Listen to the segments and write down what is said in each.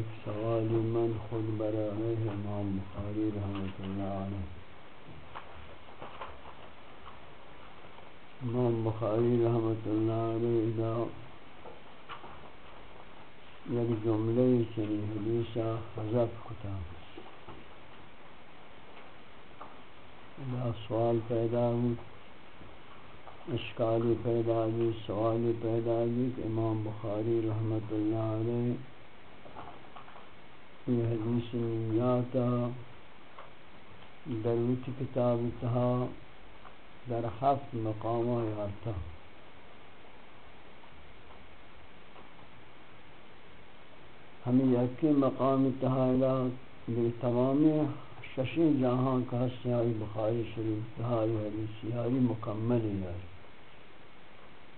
ایک سوال من خود برائے امام بخاری رحمت اللہ علیہ۔ امام بخاری رحمت اللہ علیہ دا یک جملے چنی حدیثہ حضب کتا۔ دا سوال پیدا ہوئی اشکال پیدا ہوئی سوال پیدا ہوئی کہ امام بخاری رحمت اللہ علیہ یہ حدیث نیاتا دروت کتاب تہا در ہفت مقامہ یارتا ہمیں یکی مقام تہا تمام ششی جہاں کا سیاہی بخاری شریف تہائی حدیث سیاہی مکمل یاری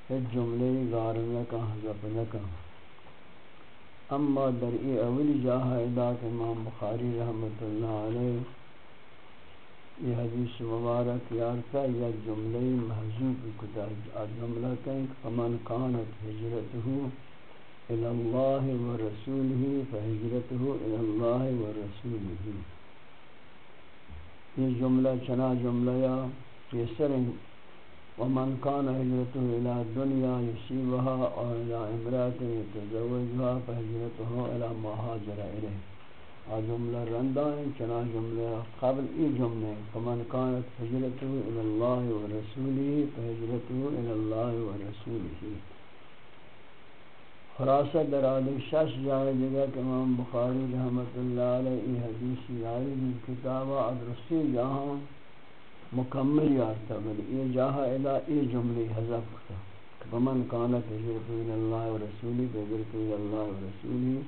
ایک جملے غار لکا حضب نہ لکا اما در ای اولی جاہا اداک امام بخاری رحمت اللہ علیہ، یہ حدیث مبارک یارتا یا جملے محضوب کتا جملہ کہیں فمن کانت حجرته الى الله ورسوله فهجرته الى الله ورسوله یہ جملہ چنا جملہ یا یہ سرنگ ومن كان هجرته الى الدنيا يصيبها او الى امراه يتزوجها فهجرته الى ما هاجر اليه ا جملہ رندہ ہیں چنا جملہ قبل ای جملے فمن كانت هجرته الى الله ورسوله فهجرته الى الله ورسوله. خلاصہ در شش جائے جگہ کہ امام بخاری رحمت اللہ علیہ حدیث یاری من کتابہ ادرسی جہاں مکمل یارتا بلی یہ جاہا الہ ای جملی حضب کتا فمن کانت حجرت اللہ و رسولی فحجرت اللہ و رسولی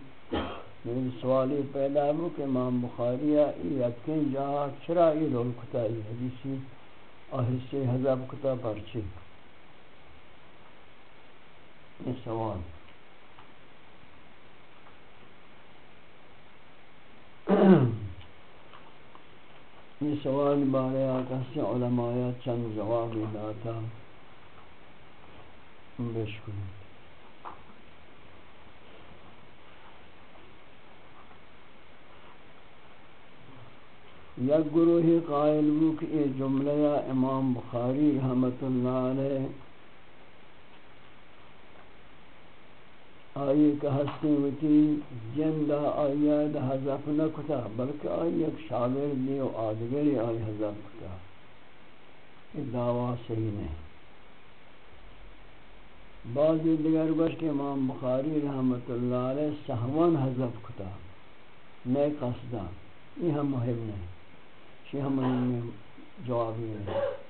میری سوالی پیدا ہو کہ امام بخاری ای یکن جاہا چرا ای رول کتا ای حدیثی اور حصے حضب کتا پرچی یہ سوال۔ Mm-hmm. یہ سوال بارے آقا سے علماء چند جواب داتا بشکل یک گروہ قائل ہو کہ یہ جملہ امام بخاری رحمت اللہ علیہ آئی کہ ہستی ہوتی جندہ آئی حضف نہ کتا بلکہ آئی ایک شاگر دی و آدگری آئی حضف کتا یہ دعویٰ صحیح نہیں بعضی دیگر گوش کہ امام بخاری رحمت اللہ علیہ سہوان حضف کتا نئے قصدہ یہ ہم مہم نہیں یہ ہم جوابی نہیں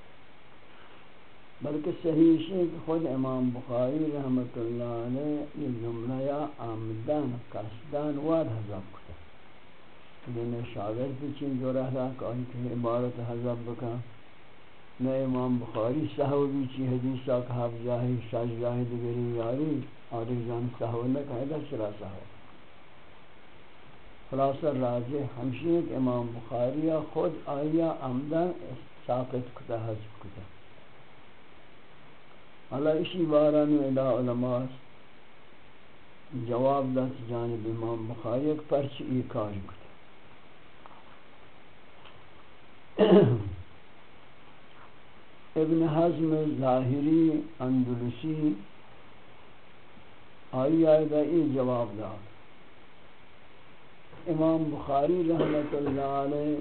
بلکہ صحیح ہے کہ خود امام بخاری رحمت اللہ علیہ یہ جملہ یا آمدن قصدان واد حضب کتا۔ یعنی لیکن شاگر کی چین جو رہ رہا کہ آئی کہ عبارت حضب بکا۔ نئے امام بخاری صحوی چی حدیثہ کہ حب جاہی، شاج جاہی دگری یاری، آدھے جان صحوی نہ کہے گا چرا صحوی خلاصہ راجع ہمشی ہے امام بخاری خود آیا آمدن ساقت کتا، حضب کتا۔ اللہ اسی باران ادا علماء جواب دات جانب امام بخاری ایک پرچ ای کار کتا ابن حزم ظاہری اندلسی آئی آئی دا ای جواب دات امام بخاری رحمت اللہ علیہ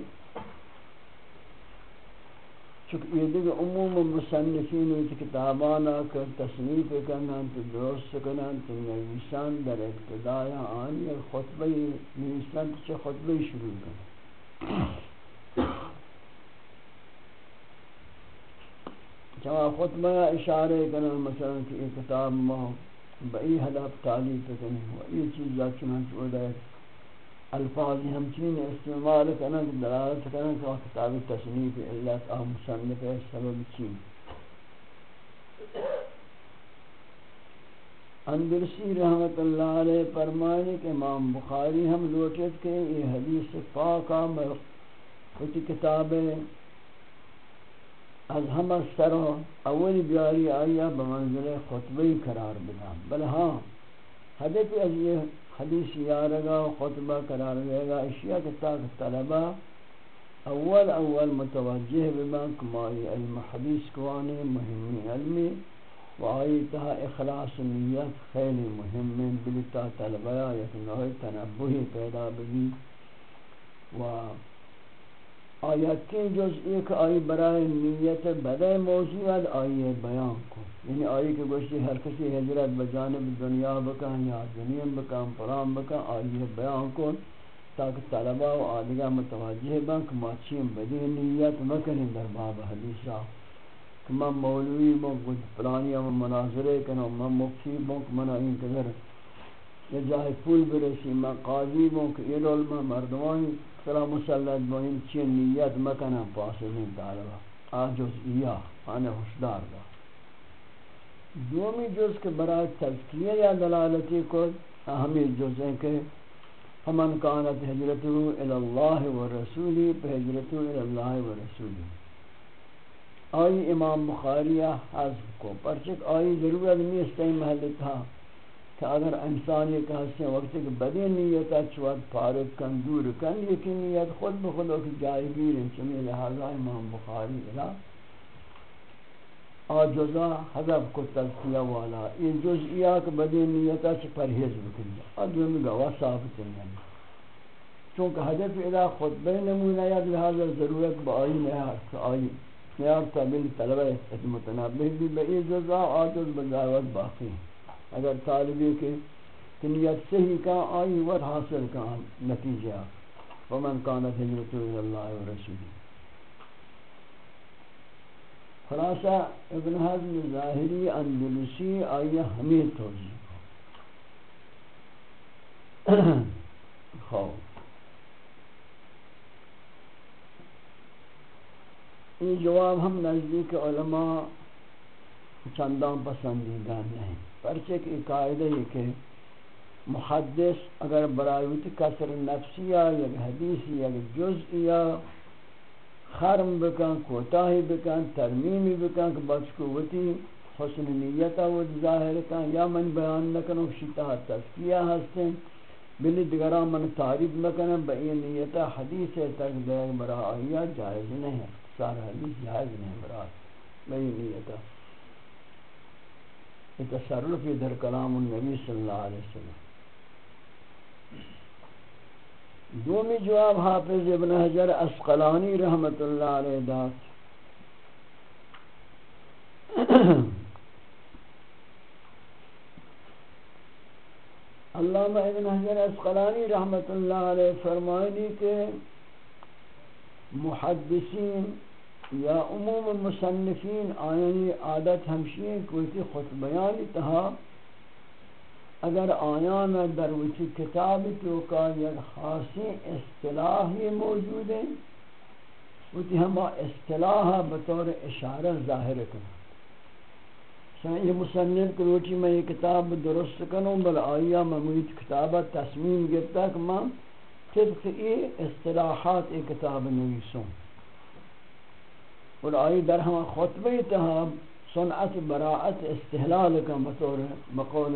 چونکہ یہ دیکھ عموم مصنفین ہوئی کتابانا کر تصنیف کنن، تو درست کنن، تو نویسان در ابتداء آنی خطبی نویسان تو چه خطبی شروع کنن. چما خطبہ اشارے کنن، مثلا کہ یہ کتاب ما بئی حدب تعلیف کنن و یہ چیز یا چنانچہ ادایت الفاظ ہمچین استعمال کرنا کہ دلالت کرنا کہ وہ کتابی تصنیف علت آہ مصنف ہے سبب چین اندرسی رحمت اللہ علیہ فرمائے کہ امام بخاری ہم لوٹت کے یہ حدیث پاکا مرخوتی کتاب از ہم سر اول بیاری آیا بمنزل خطبی قرار بدا بل ہاں حدیث از یہ حدیث یارگا و خطبہ قرار لے گا۔ اشیاء کے تاک طلبہ اول اول متوجہ بمن کمائی علم، حدیث کوانی مہمی علمی و آیتها اخلاص نیت خیلی مهم من بلتا طلبیا یک نوع پیدا بگی، و آیت کی جز ایک آئی برای نیت بدے موضوعات آئی بیان کو یعنی آئی کے گوشتی ہر کسی حجرت بجانب دنیا بکن یا دنیا بکن پرام بکن، آئی بیان کو تاکہ طلبہ و آدھگاہ متوجہ بن کہ ماچیم بدی نیت مکنی در باب حدیثہ کہ من مولوی بوں پرانی ہم مناظرے کنو من مفتی بوں کہ من این کدر یہ جائے پول برسی من قاضی بوں کہ یہ علم مردوانی سلام مسلط بوں چی نیت مکنم پاسدین طالبہ آجوز ایا آنے حشدار دا دومی جز کے برای تذکیہ یا دلالتی کو اہمی جز ہیں کہ فمن كانت هجرته الى الله ورسوله فهجرته الى الله ورسوله آئی امام بخاریہ حذف کو پرچک آئی ضرورت نہیں اس ٹائم محل تھا کہ اگر انسان یہ کہا سے وقت کہ بدی نیت اچوات پارک کن دور کن، لیکن نیت خود بخود کی جائے گیر چمی لہذا امام بخاری الہ آجزا حذف کو تذکیہ والا، یہ جزئیہ کہ بدی نیت اچ پرہیز بکن بکنی ادوی گواہ ثابت نہیں چونکہ حذف الہ خطبہ نمونہ یا لہذا ضرورت با آئی نہیں آئی خیار تابل طلبہ متنابہ بھی بئی جزا آجز بجاوت باقی ہیں۔ اگر طالبی کے کنیت صحیح کا آئی ور حاصل کا نتیجہ، ومن کانت حجرت اللہ و رسولی خلاصہ، ابن حضم ظاہری اندلسی آئی ہمیں توجیہ خوف یہ جواب ہم نزدیک علماء چندان پسندیدہ نہیں۔ پرچہ کی قاعدہ یہ کہ محدث اگر برایوت کسر نفسیہ یا حدیث یا جزئیہ خرم بکن، کوتاہی بکن، ترمیمی بکن کہ بچکوتی حسن نیتا و ظاہر کن یا من بیان نکنو شیطہ تذکیہ ہستیں بلی دگران من تعریف مکنم با این نیتا حدیث تک دیکھ برا آئیہ جائز نہیں ہے سارا حدیث جائز نہیں برات میں نیت۔ یہ تصرف در کلام النبی صلی اللہ علیہ وسلم۔ دومی جواب حافظ ابن حجر اسقلانی رحمت اللہ علیہ دات علامہ ابن حجر اسقلانی رحمت اللہ علیہ فرمائنی کہ محدثین یا عموم مصنفین آیانی عادت ہمشین کوئی خطبیان تہا اگر آیان در وچی کتاب تو کا یک خاصی اصطلاحی موجود ہے وچی ہما اصطلاح بطور اشارہ ظاہر کرنا یہ مصنف کو روچی میں یہ کتاب درست کنوں بل آیا ممید کتابہ تصمیم گرتا کہ میں طبق ای اصطلاحات ای کتاب نویسوں اور آئی در ہم خطبی تہا صنعت براعت استحلال کا بطور مقول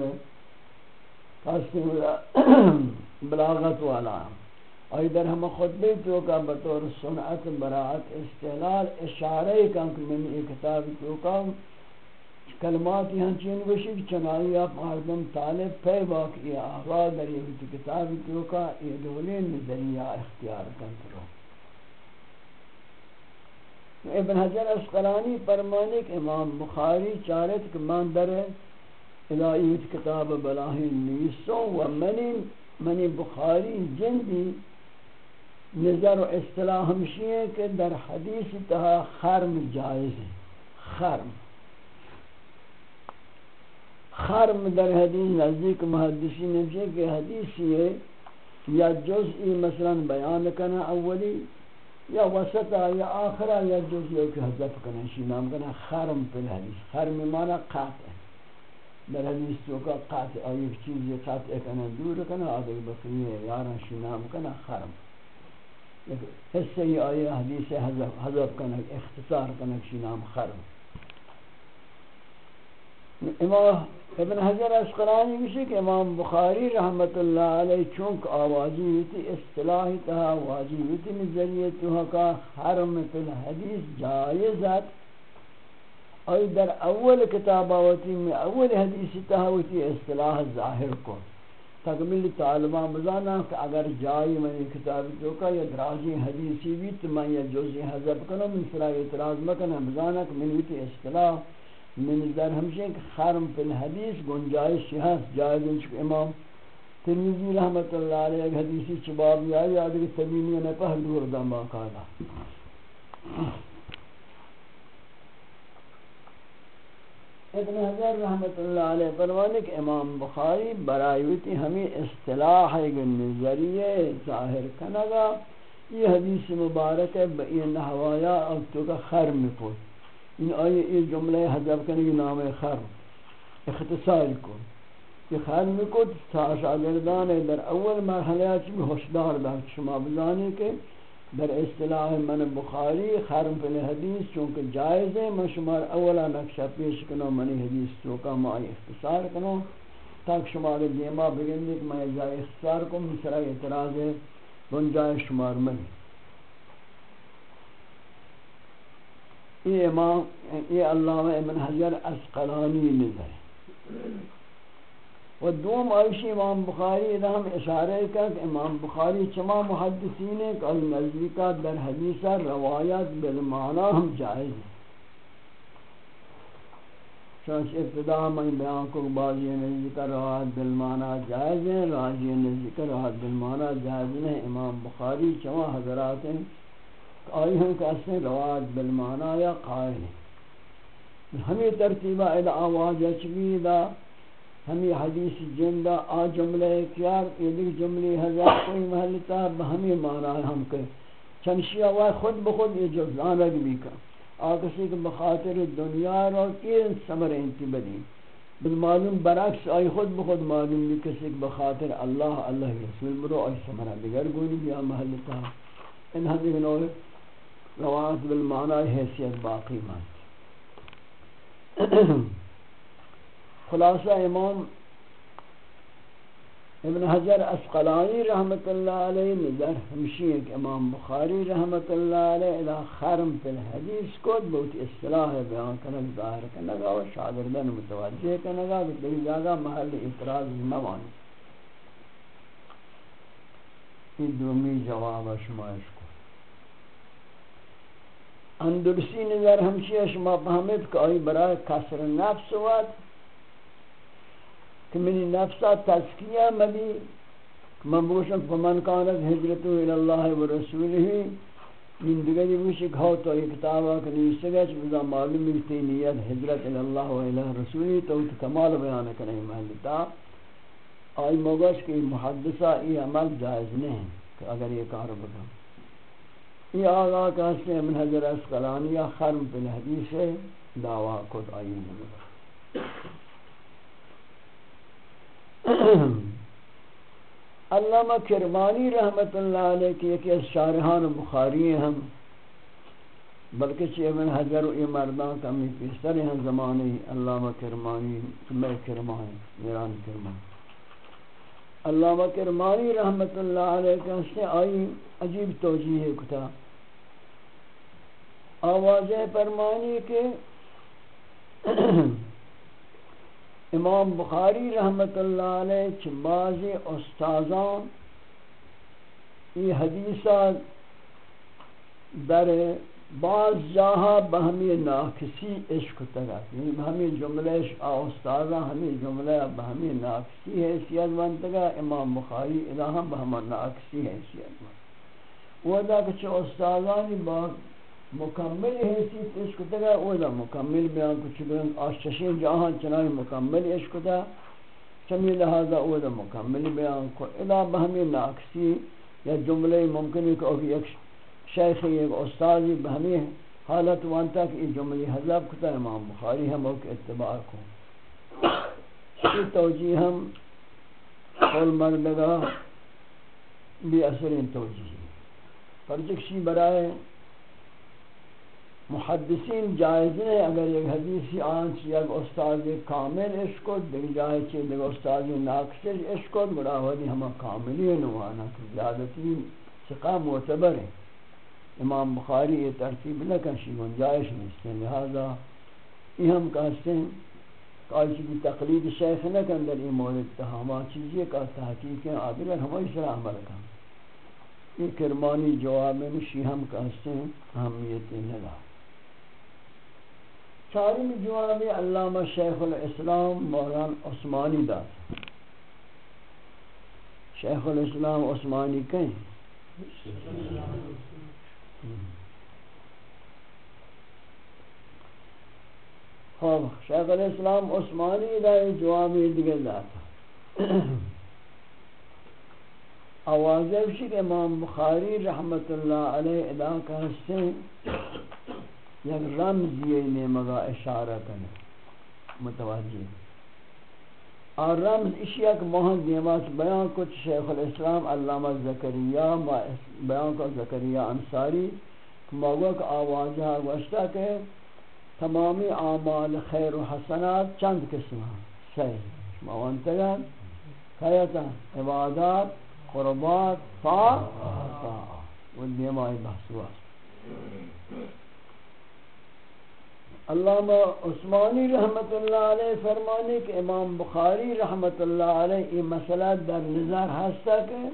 بلاغت والا آئی در ہم خطبی تو کا بطور صنعت براعت استحلال اشارہ کا من کتاب تو کا کلمات یہاں چین وشی کہ چنائی آپ مردم طالب پہ باقی آغا در یہ کتابی کیوں کا یہ دولین نظریہ اختیار کنترو ابن حجر اسقلانی فرمانے کہ امام بخاری چارت کہ من در الہیت کتاب بلاہی نیسوں و منی منی بخاری جندی نظر و اصطلاح ہمشی ہے کہ در حدیث تہا خرم جائز ہے، خرم۔ خرم در حدیث نزدیک محدثی نفسی کہ حدیثی ہے یا جزئی مثلا بیان کنا اولی یا وسطا یا آخرا یا جزئی که حذف کنا شی نام کنا خرم پر حدیث. خرم مانا قطع در حدیث تو که قطع ایک چیزی قطع کنه، دور کنه آدھے بقیه شی نام کنه، خرم. حصہ یہ آیه حدیث حذف کنه، اختصار کنه نام خرم. امام ابن حجر اسقلانی بشی کہ امام بخاری رحمت اللہ علیہ چونک آوازی ہوتی، اصطلاحی تہا واجی ہوتی نظریتها کا حرم فی الحدیث جائزت اور در اول کتاب آواتی میں اول حدیث تہاوتی اصطلاح ظاہر کو۔ تکمیل طالبان بزانا کہ اگر جائی میں کتاب جو کا یا درازی حدیثی بھی تو میں یا جزی حضب کنو من سرا اعتراض مکنہ بزانا کہ من ہوتی اصطلاح من در ہمشہ کہ خرم فی الحدیث گنجائش ہست جائز ہے چکہ امام ترمیزی رحمت اللہ علیہ ایک حدیثی چباب یا یاد کہ تبینی نے پہل دور دم باقالا ابن حضر رحمت اللہ علیہ فرمانے کہ امام بخاری برائیوتی ہمیں اصطلاح نظریہ ظاہر کنگا یہ حدیث مبارک ہے بئی نحوایا اب تو کا خرم کو ان آئی یہ جملے حضب کنگی نام خرم اختصار کو یہ خرم کو شاگردان در اول مرحلہ چی ہوشدار دار شما بزانے کے در اصطلاح من بخاری خرم فی الحدیث چونکہ جائز ہے من شمار اولا نقشہ پیش کنو منی حدیث چوکا مائی اختصار کنو تاک شمار دیما بگندی کہ میں جائے اختصار کو مصرح اعتراض ہے گنجائے شمار منی یہ امام، یہ علامہ ابن حجر اسقلانی نظر و دوم آئیشی امام بخاری ادھام اشارہ کا کہ امام بخاری چما محدثین ہے کہ نزدیکہ در حدیثہ روایت بالمعنی ہم جائز ہیں۔ چونچہ ابتدا میں بیان کو بعضی نزدیکہ روایت بالمعنی جائز ہیں راجی نزدیکہ روایت بالمعنی جائز ہیں امام بخاری چما حضرات ہیں۔ آئی ہم کہتے ہیں روایت بالمعنی یا قائل ہمیں ترتیبہ الہ آواز اچوی ہمیں حدیث جندہ آ جملے کیار یہ دیکھ جملے ہزار کوئی محلتا بہمی مانا ہے ہم کے چنشی آوائی خود بخود یہ جو زانگ بھی کا آکسی کے بخاطر دنیا رو کین سمر انتی بدی بل معلوم برعکس آئی خود بخود معلوم بھی کسی کے بخاطر اللہ اللہ رسول برو آئی سمرہ دیگر گونی بھی آ محلتا ان حدیث نوع روایت بالمعنی حیثیت باقی مانتی خلاصہ امام ابن حجر اسقلانی رحمت اللہ علیہ نظر ہمشی ایک امام بخاری رحمت اللہ علیہ الہ خرم فی الحدیث کو بہت اصطلاح بیان کنک ظاہر کنگا و شاگردن متوجہ کنگا کہ دیکھ جاگا محل اعتراض موانی یہ دومی جواب شمائش کو اندرسی نظر ہمشی شما فهمت کہ آئی برای کسر نفس وقت کہ منی نفسا تزکیہ مبی من بوشم فمن کانت حجرتو الاللہ و رسوله من دیگه بوش ایک تو ایک کتابہ کہ نیسگا چھ بزا معلوم ملتی نیت حجرت الاللہ و الہ رسوله تو کمال بیان کرنے محلتا آئی موگش کہ محدثہ یہ عمل جائز نہیں کہ اگر یہ کار بکا یہ آغا کہتے ہیں من حجر اسقلانیہ خرم پی الحدیث دعویٰ کد آئی نہیں علامہ کرمانی رحمت اللہ علیہ کی ایک شارحان بخاری ہیں ہم، بلکہ چی ابن حجر و مردان کمی پیستر ہیں، زمانی علامہ کرمانی، میں کرمانی میران کرمانی علامہ کرمانی رحمت اللہ علیہ کا سے آئی عجیب توجیہ کتا۔ آوازیں فرمانی کے امام بخاری رحمت اللہ علیہ چھ بعضی استاذان یہ حدیثہ در بعض جاہا بہمی ناکسی عشق تگا یعنی بہمی جملے استاذہ ہمیں جملے بہمی ناکسی حیثیت بنتگا امام بخاری الہم بہما ناکسی حیثیت بنتگا وہ دا کہ چھ استاذانی مکمل حیثیت عشق تگا او دا مکمل بیان کچھ بیان آشتشین جہاں چنائی مکمل عشق دا چمی لہذا او دا مکمل بیان کو ادا بہمی ناکسی یا جملے ممکن ہے کہ ایک شیخ ایک استازی بہمی حالت وانتا کہ یہ جملی حضاب کتا امام بخاری ہم اوک اتباع کو۔ یہ توجیہ ہم قول مردگا بھی اثرین توجیہ پرچکشی برائے محدثین جائز ہے اگر ایک حدیثی آنچ یک استاد کامل اشکت دیکھ جائے چھے دیکھ استاد ناکسر اشکت مراودی ہما کاملی نوانا کہ زیادتی سقا معتبر ہے امام بخاری یہ ترتیب نہ کشی گنجائش نہیں لہذا یہ ہم کہتے ہیں کہ آئی بھی تقلید شیخ نہ کن در این مورد تا ہما چیزی کا تحقیق ہے آدھر ہمیں اس طرح عمل کن یہ کرمانی جواب میں شی ہم کہتے ہیں، اہمیت نگا چارمی جواب علامہ شیخ الاسلام مولانا عثمانی دا۔ شیخ الاسلام عثمانی کہیں؟ خب، شیخ الاسلام عثمانی دا جوابی دیگر داتا آوازه بشی امام بخاری رحمت اللہ علیہ ادا کا حسن یک رمزی نیمگا اشارہ کنے متوجہ۔ اور رمز اسی ایک موہن دیمات بیان کچھ شیخ الاسلام علامہ زکریہ بیان کو زکریہ انصاری موقع کا آوازہ گوشتا کہ تمامی اعمال خیر و حسنات چند قسم ہیں۔ صحیح موانتگا خیتا عبادات، قربات فا فا وہ دیمائی بحث ہوا۔ علامہ عثمانی رحمت اللہ علیہ فرمانے کہ امام بخاری رحمت اللہ علیہ یہ مسئلہ در نظر ہستا کہ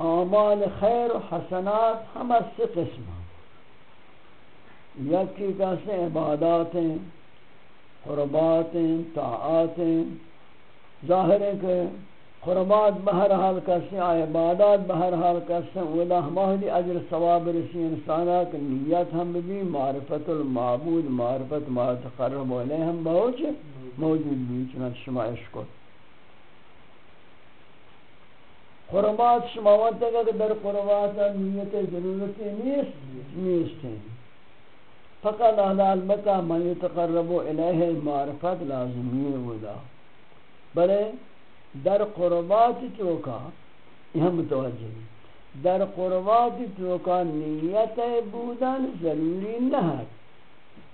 اعمال خیر و حسنات ہم سے قسم یکی کیسے عبادات ہیں، قربات ہیں، طاعات ہیں، ظاہر ہے کہ قربات بہر حال کسی عبادات بہر حال کسی، ولا ہماہلی عجر ثواب رسی انسانا کہ نیت ہم بھی معرفت المعبود، معرفت ما تقرب علیہ ہم بہوچ موجود بھی چنانچہ شما عشق قربات شما وقت کہ در قربات نیت ضرورت نیست نیست ہیں فقط البتہ من یتقرب علیہ معرفت لازمی ودا۔ بلے در قربات توکا یہ متوجہ در قربات توکا نیت بودن ضروری نہ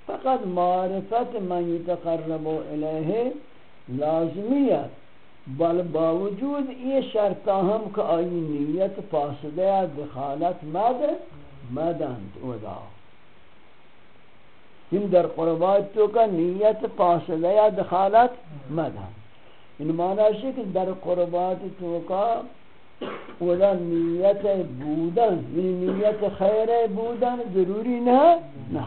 فقط معرفت من یتقرب الیہ لازمیت بل باوجود یہ شرطا ہم کہ آئی نیت پاسدہ دخالت مد، مدند ادا۔ ہم در قربات تو کا نیت پاسدہ دخالت مدند۔ این معنی ہے کہ در قربات توکا ولا نیت بودن یعنی نیت خیر بودن ضروری نہ نہ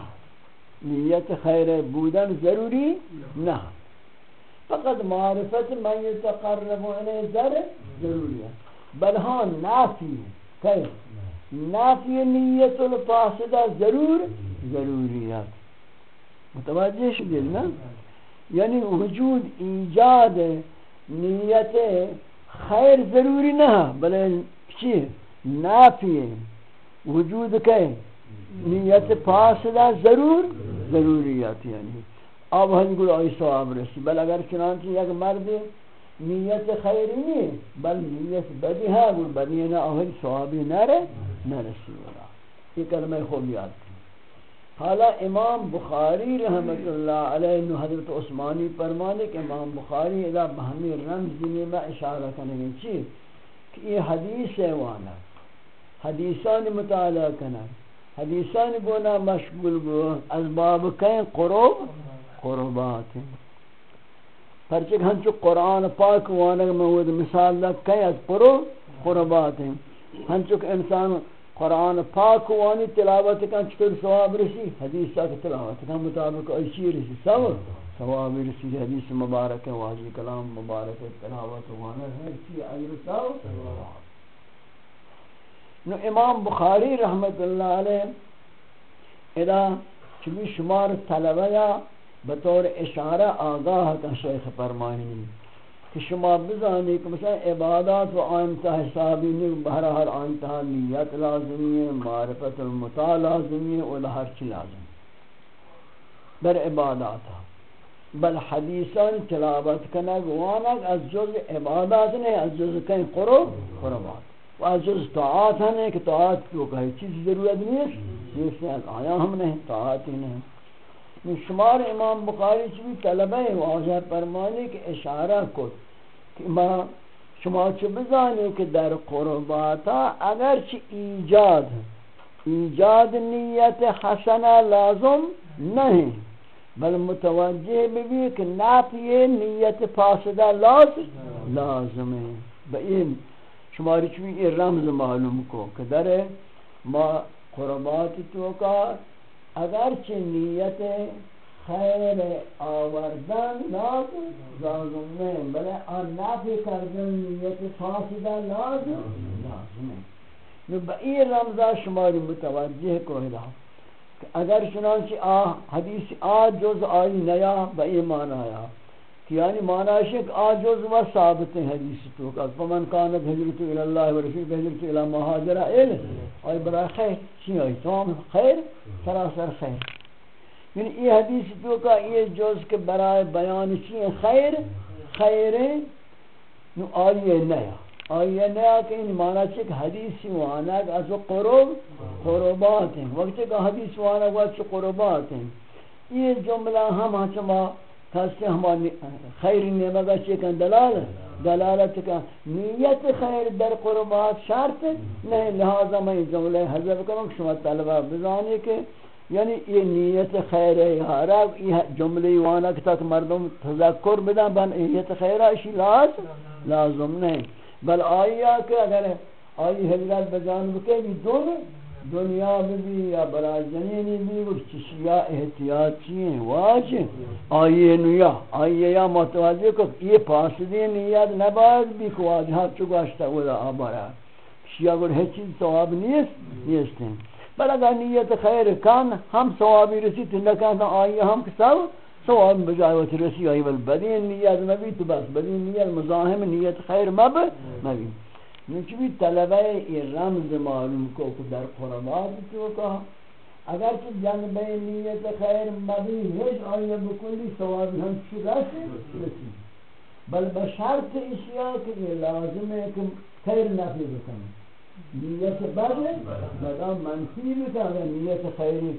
نیت خیر بودن ضروری نہ فقط معرفت من یتقرب الیہ ذر ضروری ہے بل ہاں نافی ہے نافی نیت الفاسدہ ضرور ضروریات متوجہ شدید نا یعنی وجود ایجاد نیت خیر ضروری نہ، بلے چی؟ نافی وجود کے نیت فاصلہ ضرور ضروریات یعنی اب ہن گل ای ثواب رسی، بل اگر چنانچہ یک مرد نیت خیری نہیں بل نیت بدی ہاں، ہے گل بدی نہ اہل ثوابی نہ رے نہ رسی والا یہ کلمہ خوب یاد۔ حالا امام بخاری رحمت اللہ علیہ نو حضرت عثمانی فرمانے کہ امام بخاری اذا بہمی رمز دینی میں اشارہ کرنے گی چی کہ یہ حدیث ہے وانا حدیثان مطالعہ کرنا۔ حدیثان گونا مشغول بو۔ از باب کہیں قروب قربات ہیں۔ پرچک ہنچو قرآن پاک وانا موجود مثال لگ کہیں از قروب قربات ہیں۔ ہنچو کہ انسان قرآن پاک وانی تلاوت کن، چطور ثواب رسی؟ حدیث کا تلاوت کن، مطابق ایسی رسی ثواب ثواب رسی، حدیث مبارک واجی کلام مبارک، تلاوت وانا ہے سی اجر ثواب نو امام بخاری رحمت اللہ علیہ، ادا چمی شمار طلبہ بطور اشارہ آگاہ کا شیخ فرمائنی کہ شما بزانی کہ مثلا عبادات و آئمتا حسابی نہیں بہرحال آئمتا نیت لازمی ہے، معرفت المتا لازمی ہے اور ہر چی لازم در عبادات بل حدیثان تلاوت کنگ وانگ از جز عبادات نہیں از جز کہیں قرب، قربات۔ و از جز طاعات ہیں کہ طاعت کیوں کہے چیز ضرورت نہیں ہے جس سے آیا ہم نہیں طاعت ہی نہیں۔ شمار امام بخاری چوی طلبہ واضح فرمانے کہ اشارہ کو کہ ما شما چو بزانی کہ در قرباتا اگرچہ ایجاد ایجاد نیت حسنہ لازم نہیں۔ بل متوجہ بھی کہ نافی نیت فاسدہ لازم لازم ہے۔ بئیم شماری یہ رمز معلوم کو کہ در ما قربات تو کا اگرچہ نیت خیر آوردن لازم لازم نہیں بلے آن نافی کردن نیت فاسدہ لازم لازم نو با این رمضا شماری متوجہ کو ہلا اگر چنانچہ آ حدیث آ جز آئی نیا با این معنی آیا۔ یعنی معنی شک آ جز و ثابت حدیث تو کہ فمن کانت حجرت الاللہ و رسول حجرت الى مہاجرہ ایل آئی برای خیر، چی آئی تمام خیر، سراسر خیر۔ یعنی یہ حدیث تو کا یہ جز کے برائے بیان چی خیر خیر نو آئیے نیا۔ آئیے نیا کہ ان معنی چک حدیث وانا از قرب، قربات ہیں۔ وقت کا حدیث وانا وقت قربات ہیں۔ یہ جملہ ہم ہچما کسی ہم خیر نعمت چکن دلال. دلالت کا نیت خیر در قربات شرط نہیں لہذا میں جملہ حضر کروں شما طلبہ بزانی کہ یعنی یہ نیت خیر ہے یارا یہ جملے وانا کہ تک مردم تذکر بدن، بن نیت خیر ہے لازم لازم نہیں بل آیا کہ اگر آئی حضرت بجان بکے بھی دون دنیا بھی یا برا جنینی بھی وہ چشیا احتیاط چیئے واجہ آئیے نیا آئیے یا متوجہ کہ یہ پاسدی نیت نباید بھی کو واجہ چکاشتا ہوئے آبارا شیعہ گر ہے چیز ثواب نیست نیست ہیں۔ بل اگر نیت خیر کن هم ثوابی رسید نکن آئی هم کسو ثواب بجای رسی آئی، بل بدین نیت مبی تو بس بدین نیت مزاحم، نیت خیر مب مبی نوچی بھی طلبہ ای رمز معلوم کو در قربات تو کہا اگر کہ جنب نیت خیر مبی ہیچ آئی بکلی ثواب ہم چی رسی رسی بل بشرط اشیاء کہ یہ لازم ہے کہ خیر نفی بکنی. نیت بد مدام منفی بکن اگر نیت خیری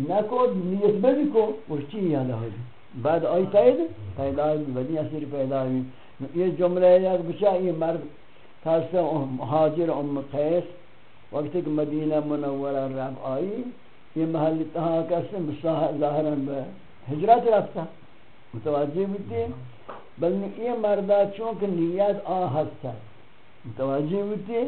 نکود نیت بدی کو اس چی یاد آئی بعد آئی تاید پیدا آئی بدی اثر پیدا آئی یہ جملہ ہے کہ بچہ یہ مرد خاصا حاجر ام قیس وقت کہ مدینہ منورہ رب آئی یہ محل تہا کسی ظاہراً ہجرت رفتا متوجہ بیتی بلکہ یہ مردہ چونکہ نیت آہد تھا متوجہ بیتی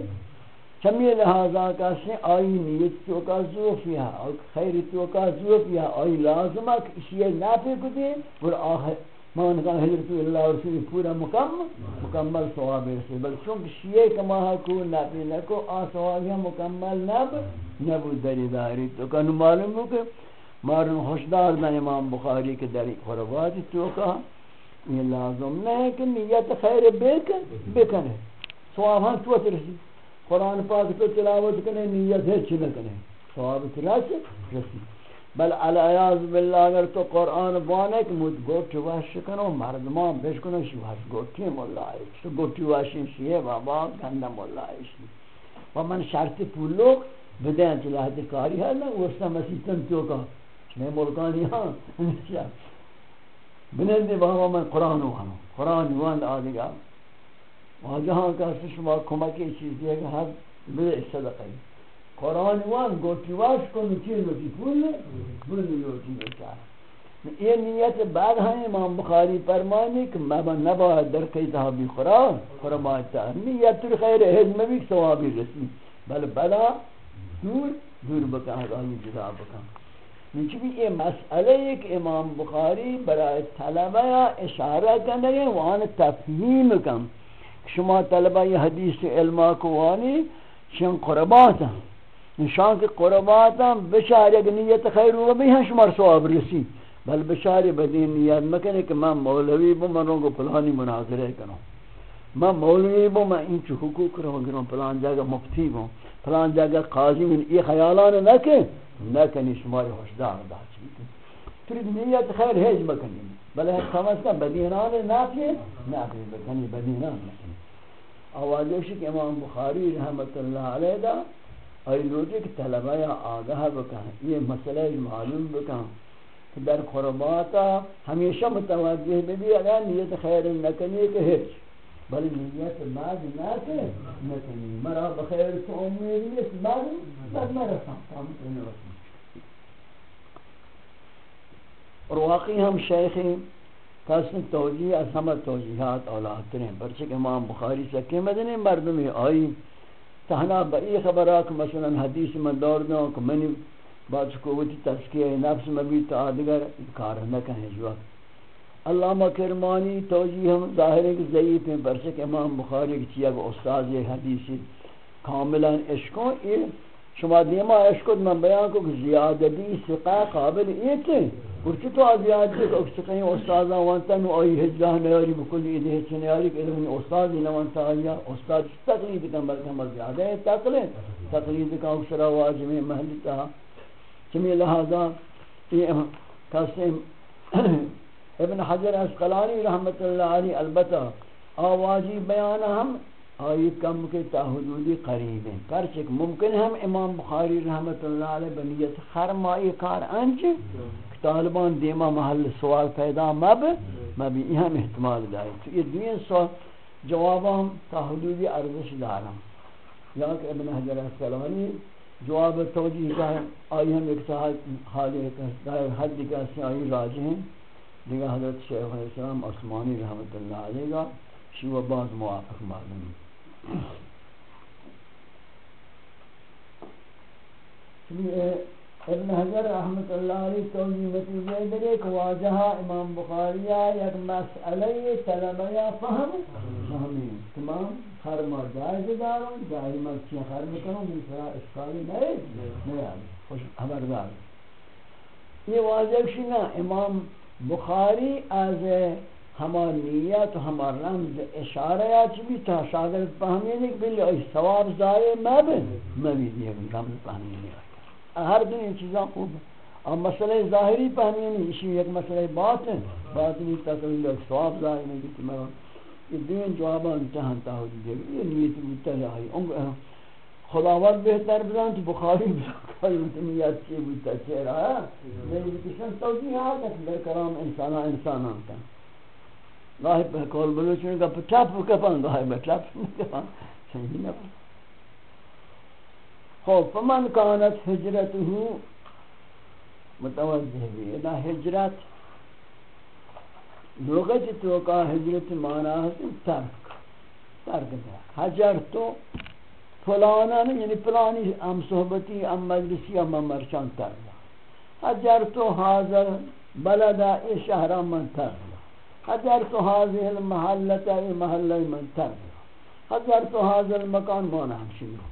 چمی لہذا کسی آئی نیت تو کا زوفیا اور خیر تو کا زوفیا آئی لازمہ کہ اسی نافع کو دے اور آخر مان کا حضرت اللہ رسول پورا مکمل مکمل ثواب رسے بل چونکہ شیعہ کما کو نافع نہ کو آ ثواب مکمل نب نبو دری داری. تو کن معلوم ہو کہ مارن خوشدار نہ امام بخاری کے دری خرابات تو کا یہ لازم نہیں کہ نیت خیر بیکن بیکن ثواب ہم تو رسی قرآن پاک تو تلاوت کرنے نیت ہے چھنے کرنے ثواب تراس رسی بل العیاض باللہ، اگر تو قرآن بانے کہ مجھ گوٹی واش کنو، مردمان بیش کنو شی واش گوٹی مولا تو گوٹی واشی شیئے بابا گندہ مولا و من شرط پولو، بدین چلاحت کاری ہے نا، وستا مسیحتن تو کا. میں ملکانی ہاں بنندی بابا من قرآن ہوں قرآن وان آدھگا جہاں کا شما کمکی چیز ہے کہ ہر بے صدقہ قرآن وان گوٹی واش کو نچی لوٹی پول پول لوٹی بیچارہ یہ نیت بعد ہیں امام بخاری فرمانی کہ میں نباید در کئی تحابی قرآن فرمایتا نیت تر خیر حجم بھی ثوابی رسی بل بلا دور دور بکا آدمی جدا بکا نیچی بھی یہ مسئلہ ایک امام بخاری برای طلبہ اشارہ کرنے وان تفہیم کم شما طلبہ یہ حدیث علماء کو وانی شن قربات ہیں نشان کے قربات ہیں بشار اگر نیت خیر ہوگا بھی ہیں شمار سواب رسی. بل بشار بدین نیت مکنے کہ میں مولوی بو من رونگو پلانی مناظرے کروں میں مولوی بو میں انچ حقوق رہوں گروں پلان جگہ مفتی بو پلان جگہ قاضی من یہ خیالان نہ کہ نہ کنی شمار خوشدار دا چیز تو نیت خیر ہیج بکنی بلے سمجھ کا بدینان نافی نافی بکنی بدینان بکنی آوازش کہ امام بخاری رحمت اللہ علیہ دا ای لوٹی کہ طلبہ یا آگاہ بکن، یہ مسئلہ معلوم بکن کہ در قرباتا ہمیشہ متوجہ بھی اگر نیت خیر نکنی کہ ہیچ، بل نیت بعد ناکے نکنی، مرا بخیر تو امید نیست، بعد بعد مرا سامتام کنی رسم اور واقعی ہم شیخی کسن توجیہ از ہمیں توجیحات اولاد ترین پرچک امام بخاری سکے مدنی مردمی آئی تہنا بئی خبرات مثلا حدیث میں دور دوں کہ منی بعد قوتی تذکیہ نفس مبی تو آدگر کار نہ کہیں جو علامہ کرمانی توجیہ ہم ظاہر ہے کہ ضعیف ہیں، برسک امام بخاری کی چیئے استاذ حدیث کاملا عشقوں یہ شما دیما عشقوں میں بیان کو کہ زیادتی سقا قابل ایک ہے تو زیادتی کہ سقیں استاذاں وانتا نو آئی حجہ نیاری بکلی ایدہ حجہ نیاری کہ علمی استاذی نوانتا آیا استاذ تقلید کن بلکہ ہم زیادہ ہے تقلید. تقلید کا اکسرا واجب محلتا چمی لہذا یہ کسی ابن حجر اسقلانی رحمت اللہ علی البتہ آوازی بیان ہم آئی کم کے تاحدودی قریب ہیں۔ پرچک ممکن ہم امام بخاری رحمت اللہ علیہ بنیت خرمائی کار انچ طالبان دیما محل سوال پیدا مب، مبی یہ ہم احتمال دائی تو یہ دین سوال جواب ہم تاحدودی ارزش دارم۔ یا کہ ابن حجر اسقلانی جواب توجیہ کا آئی ہم ایک حالی حد کا آئی راجع ہیں۔ دیگه حضرت شیخ الاسلام عثمانی رحمت اللہ علیہ گا شیوہ بعض موافق معلوم ابن حضر رحمت اللہ علیہ توجیہ نتیجہ دے کہ واجہا امام بخاریہ یک مسئلہ طلبہ فهم فهمی تمام ہر جائز داروں، جائز مر چی خر مکنوں دوسرا اشکالی نہیں نہیں خوش خبردار۔ یہ واجب شنا امام بخاری از ہما نیت، ہما رمز اشارہ بھی تا شاگرد پہمینی کہ بلی ای ثواب ضائع مبن مبی دیئے رمز پہمی پہمینی ہر دن یہ چیزاں خوب اور مسئلہ ظاہری پہمینی اسی ایک مسئلہ بات ہے بات باطن باطنی تقلیل ایک ثواب ضائع نہیں، کہ میں یہ دین جوابہ انتہاں تاہو دیئے یہ نیت متحائی خداوند بہتر بدن تو بخاری بخاری نیت چی بودتا چہرہ نہیں کشن توجیہ آتا کہ در کرام انسانا انسانا کا گاہی پہ کول بلو چنے گا پچاپ کپن گاہی بچاپ کپن صحیح نہ خوب فمن کانت حجرته متوجہ بھی ادا حجرت لغت تو کا حجرت معنی ہے ترک ترک حجر تو فلانا یعنی فلانی ام صحبتی ام مجلسی ام مرچان ترلا حجر تو حاضر بلدا ای شهر من ترلا حجر تو حاضر المحلت ای محله من ترلا حجر تو حاضر المکان مانا همشنو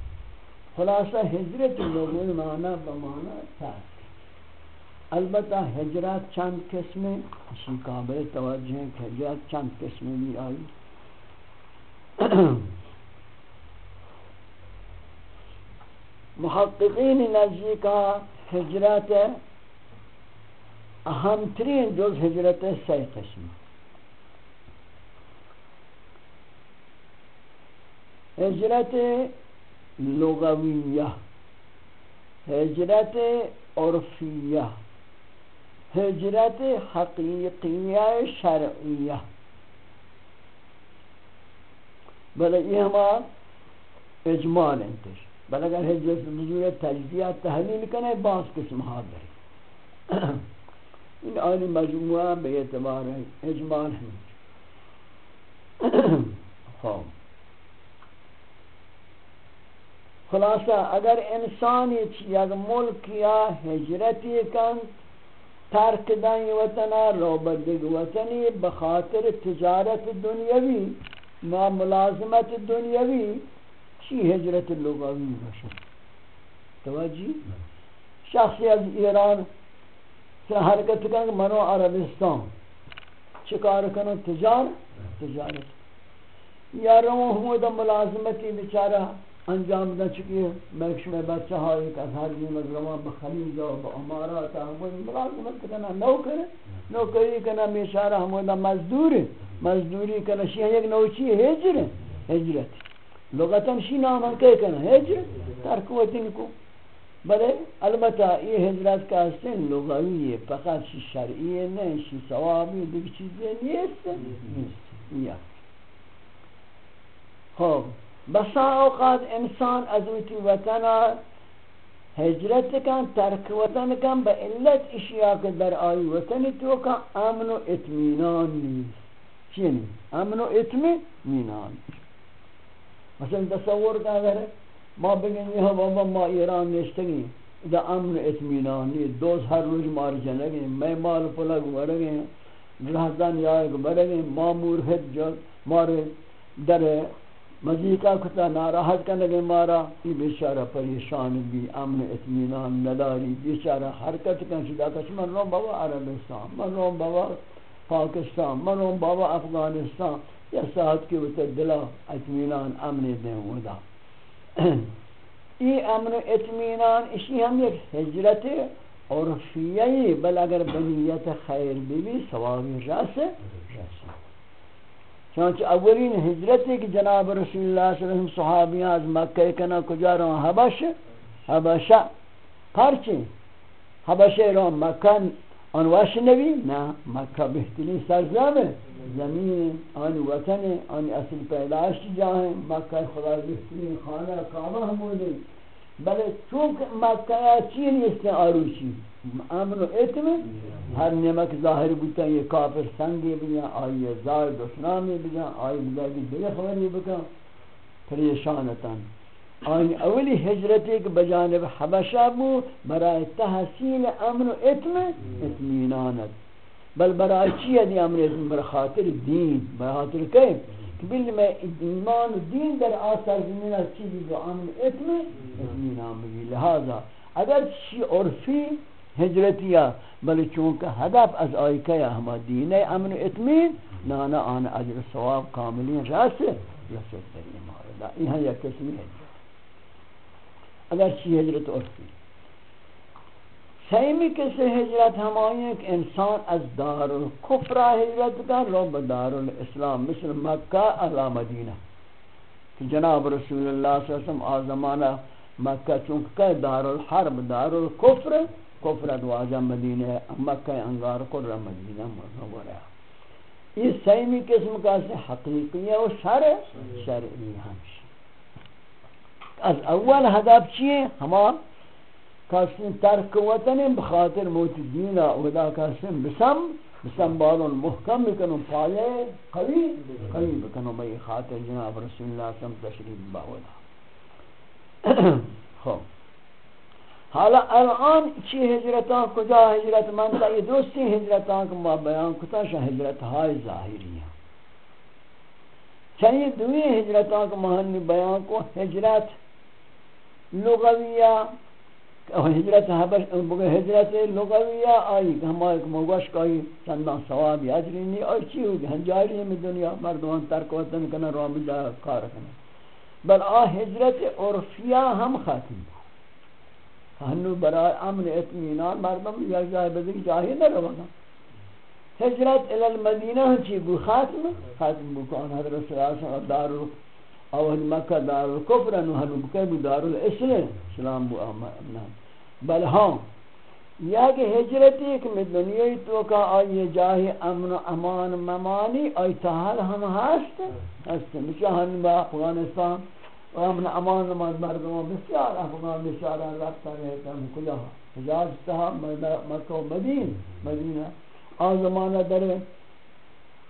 خلاصہ ہجرت لوگوں معنی بمعنی ترک البتہ ہجرت چند قسمیں اسی قابل توجہ ہیں کہ ہجرت چند قسمیں بھی آئی۔ محققین نزدی کا ہجرت اہم ترین جز ہجرت سی قسم۔ ہجرت لغویہ، ہجرت عرفیہ، ہجرت حقیقیہ شرعیہ۔ بلے یہ ہمارا اجمال انتش۔ بل اگر حجت نزول تجزیہ تحلیل کنے بعض قسم ہاں حاضر این آنی مجموعہ بے اعتبار ہے اجمال ہے خواب خلاصہ، اگر انسانی یک ملک یا حجرتی کن ترک دن وطنہ رو بدگ وطنی، بخاطر تجارت دنیاوی ما ملازمت دنیاوی، چی ہجرت لغوی باشه؟ توجی شخصی از ایران سے حرکت کن، منو عربستان. چکار کنو تجار تجارت. یا رو حمود ملازمتی بچارہ انجام نہ چکی میں میں بچہ ہا ایک اظہار دی مزرما بخلیل جو امارات ہم ملازمت کرنا نو کرے نو کری کنا میشارہ ہم مزدور مزدوری کنا شی ایک نوچی ہجر ہجرت۔ لغتاً شی نام کہ کنا ہجر۔ ترک وطن کو۔ بلے البتہ یہ ہجرت کا سن لغوی ہے فقط شی شرعی ہے نہیں شی ثوابی دیکھ چیزیں نیست۔ نیست۔ یا۔ خوب۔ بسا اوقات انسان از وطی وطنا ہجرت کن، ترک وطن کن با علت اشیاء کے در آئی وطن تو کا امن و اطمینان نیست. چینی امن و اطمینان. مثلا تصور کا اگر ما بگن یہ بابا ما ایران نشتگی دا امن و اطمینان نیست. دوست ہر روز مار جنگی میں مال پلگ برگی رہتان یا ایک برگی مامور حد جو مارے در مزیقہ کتا ناراحت کا نگے مارا یہ بیچارہ پریشان بھی، امن، اطمینان نداری بیچارہ حرکت کن شدہ کچھ من رو بابا عربستان، من رو بابا پاکستان، من رو بابا افغانستان۔ یا ساتھ کی وطا دلا، اطمینان، امن دیں ودا۔ یہ امن، اطمینان اسی ہم ایک حجرت عرفیہ بل اگر بنیت خیر بھی سوابی رس رس۔ چونچہ اولین حجرت ہے کہ جناب رسول اللہ صلی اللہ علیہ وسلم صحابیان از مکہ کنا کجا رہا حبش، حبشہ پرچے حبشہ رہا مکہ انواش نبی نا مکہ بہترین سرزم زمین، آن وطن، آن اصل پیداش جاہیں مکہ خدا بہترین خانہ کعبہ ہمودے بلے چونکہ مکہ چین اس آروچی امن و اتم ہر نمک ظاہر بوتا یہ کافر سنگی بیا آئی زائر دشنامی بیا آئی بیا کی خبری بکا پریشانتاً. آئی اولی حجرت ایک بجانب حبشہ بو برای تحصیل امن و اتم اتمینانت بل برای چی ہے دی امن اتم بر خاطر دین بر خاطر کئی کہ بل میں ایمان و دین در آثار زمین از چیزی جو امن اتم اتمینان بگی لہذا اگر چی عرفی ہجرتیا بل چونکہ ہدف از آئیکہ ہما دین امن اتمین نانا آن اجر ثواب کاملین راس رسول در ماردا یہاں یا قسمی ہجرت اگر چی ہجرت عرفی سیمی کسی ہجرت ہمائی ہے کہ انسان از دار الکفر ہجرت کر رو بدار الاسلام مثل مکہ، اعلی مدینہ۔ کہ جناب رسول اللہ صلی اللہ علیہ وسلم آزمانہ مکہ، چونکہ دار الحرب دار الکفر کفرت واجہ مدینہ مکہ انگار قرر مدینہ منورہ یہ سیمی قسم کا سے حقیقی ہے و شرع شرعی ہمشی از اول ہدف چیئے؟ ہما کاسن ترک وطن بخاطر موت دینا ودا کاسن بسم بسم بالون محکم بکنو پایے قوی قوی بکنو بئی خاطر جناب رسول اللہ صلی تشریف باودا. خوب حالا الان چی ہجرتاں کجا ہجرت منتا یہ دوستی ہجرتاں کو ما بیان کتا شا ہجرت ہائی ظاہری ہیں چاہیے دوئی ہجرتاں کو مہنی بیان کو ہجرت لغویہ ہجرت حبش ہجرت لغویہ، آئی کہ ہمارے موگوش کائی چندان ثواب یاجری نہیں اور چی ہوگی ہنجاری میں دنیا، مردمان ترک وطن کنا رامی جا کار کنا بل آ ہجرت عرفیہ ہم ختم ہنو برای امن اطمینان مردم یک جای بدن جاہی نہ رہا ہجرت الى المدینہ چی بو ختم ختم بکان حضرت صلی اللہ علیہ وسلم دار اول مکہ دار الکفر انو ہنو بکے بو دار الاسلام. سلام بو امنا بل ہاں یا کہ ہجرت، ایک میں دنیای تو کا آئی جاہی امن و امان ممانی، آئی تحال ہم ہست ہست. مچہ با افغانستان، و امن امان نماز مردمان بسیار، افغان بسیار رفتا رہتا ہم کجا حجاز تہا مکہ و مدین، مدینہ. آن زمانہ در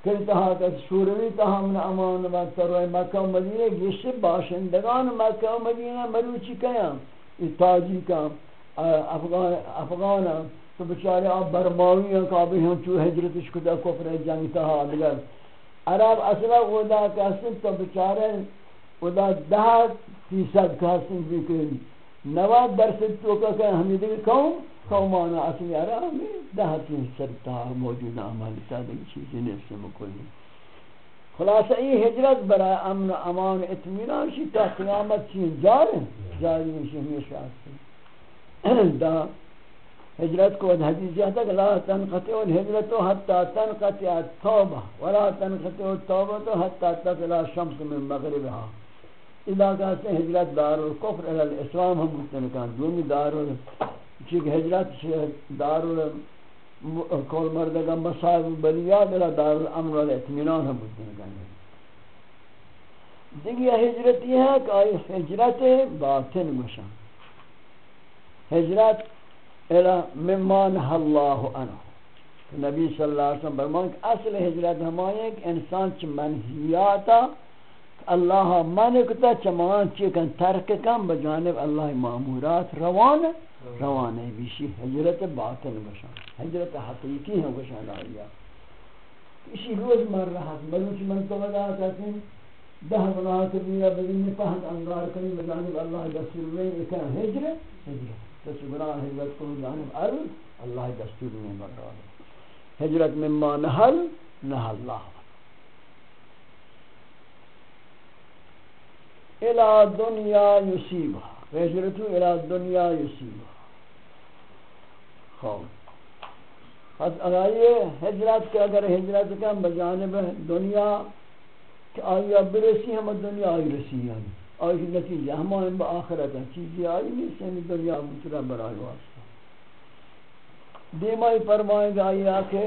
کل تہا کس شوروی تہا من امان نماز تروی مکہ و مدینہ، گشت باشندگان مکہ و مدینہ مروچی کیا؟ تاجی کا، افغان افغان تو بچارے آپ برماوی ہیں کہ ابھی ہم چو حجرتش کتا کفر جنگ تہا دیگر عرب اصلا خدا کہتے تو بچارے، خدا ده فیصد کاسن بکن نواد درصد تو کا کہ ہمیں دیکھ قوم قومانا اصلی آرامی ده فیصد تا موجود عمل تا چیزی نیست مکلی خلاصہ یہ ہجرت برای امن و امان و اطمینان شی تا قیامت چین جاری جاری میشه ہمیشہ آستے دا ہجرت کو حدیث جاتا کہ لا تنقطع الهجرت حتى تنقطع التوبة ولا تنقطع التوبة حتى تطلع الشمس من مغربها اذا کہتے ہیں ہجرت دار الکفر الى الاسلام ہم گفتن کان دومی دار چیک ہجرت دار کول مردگا مصائب بلیاد الى دار الامر والاطمینان ہم گفتن کان دیگه هجرت یہ ہے کہ آئی ہجرت باطن گوشن ہجرت الى ممان اللہ عنہ نبی صلی اللہ علیہ وسلم برمان کہ اصل ہجرت ہمائے کہ انسان چھ منحیاتا اللہ من کتا چمان چکن ترک کن بجانب اللہ معمورات روان روان ہے بیشی حجرت باطن گوشن حجرت حقیقی ہے گوشن آئیا اسی روز مر رہا، بلوچ من تو بدا کہتے ہیں ده گناہ کبیرہ بدن فہد انگار کنی بجانب اللہ دستور میں اکن حجر حجر تس گناہ حجرت کو جانب ال اللہ دستور میں بردار حجرت مما نحل نحل اللہ۔ الى دنیا یسیبہ حجرتو الى دنیا یسیبہ خواب پس اگر یہ حجرت کے، اگر حجرت کا بجانب دنیا کہ آیا برسی ہم دنیا آئی رسی یعنی آئی نتیجہ ہم ہمائیں با آخرت ہیں۔ چیزی آئی نہیں سنی دنیا مطرح برائی واسطہ دیمائی فرمائیں گا آیا کہ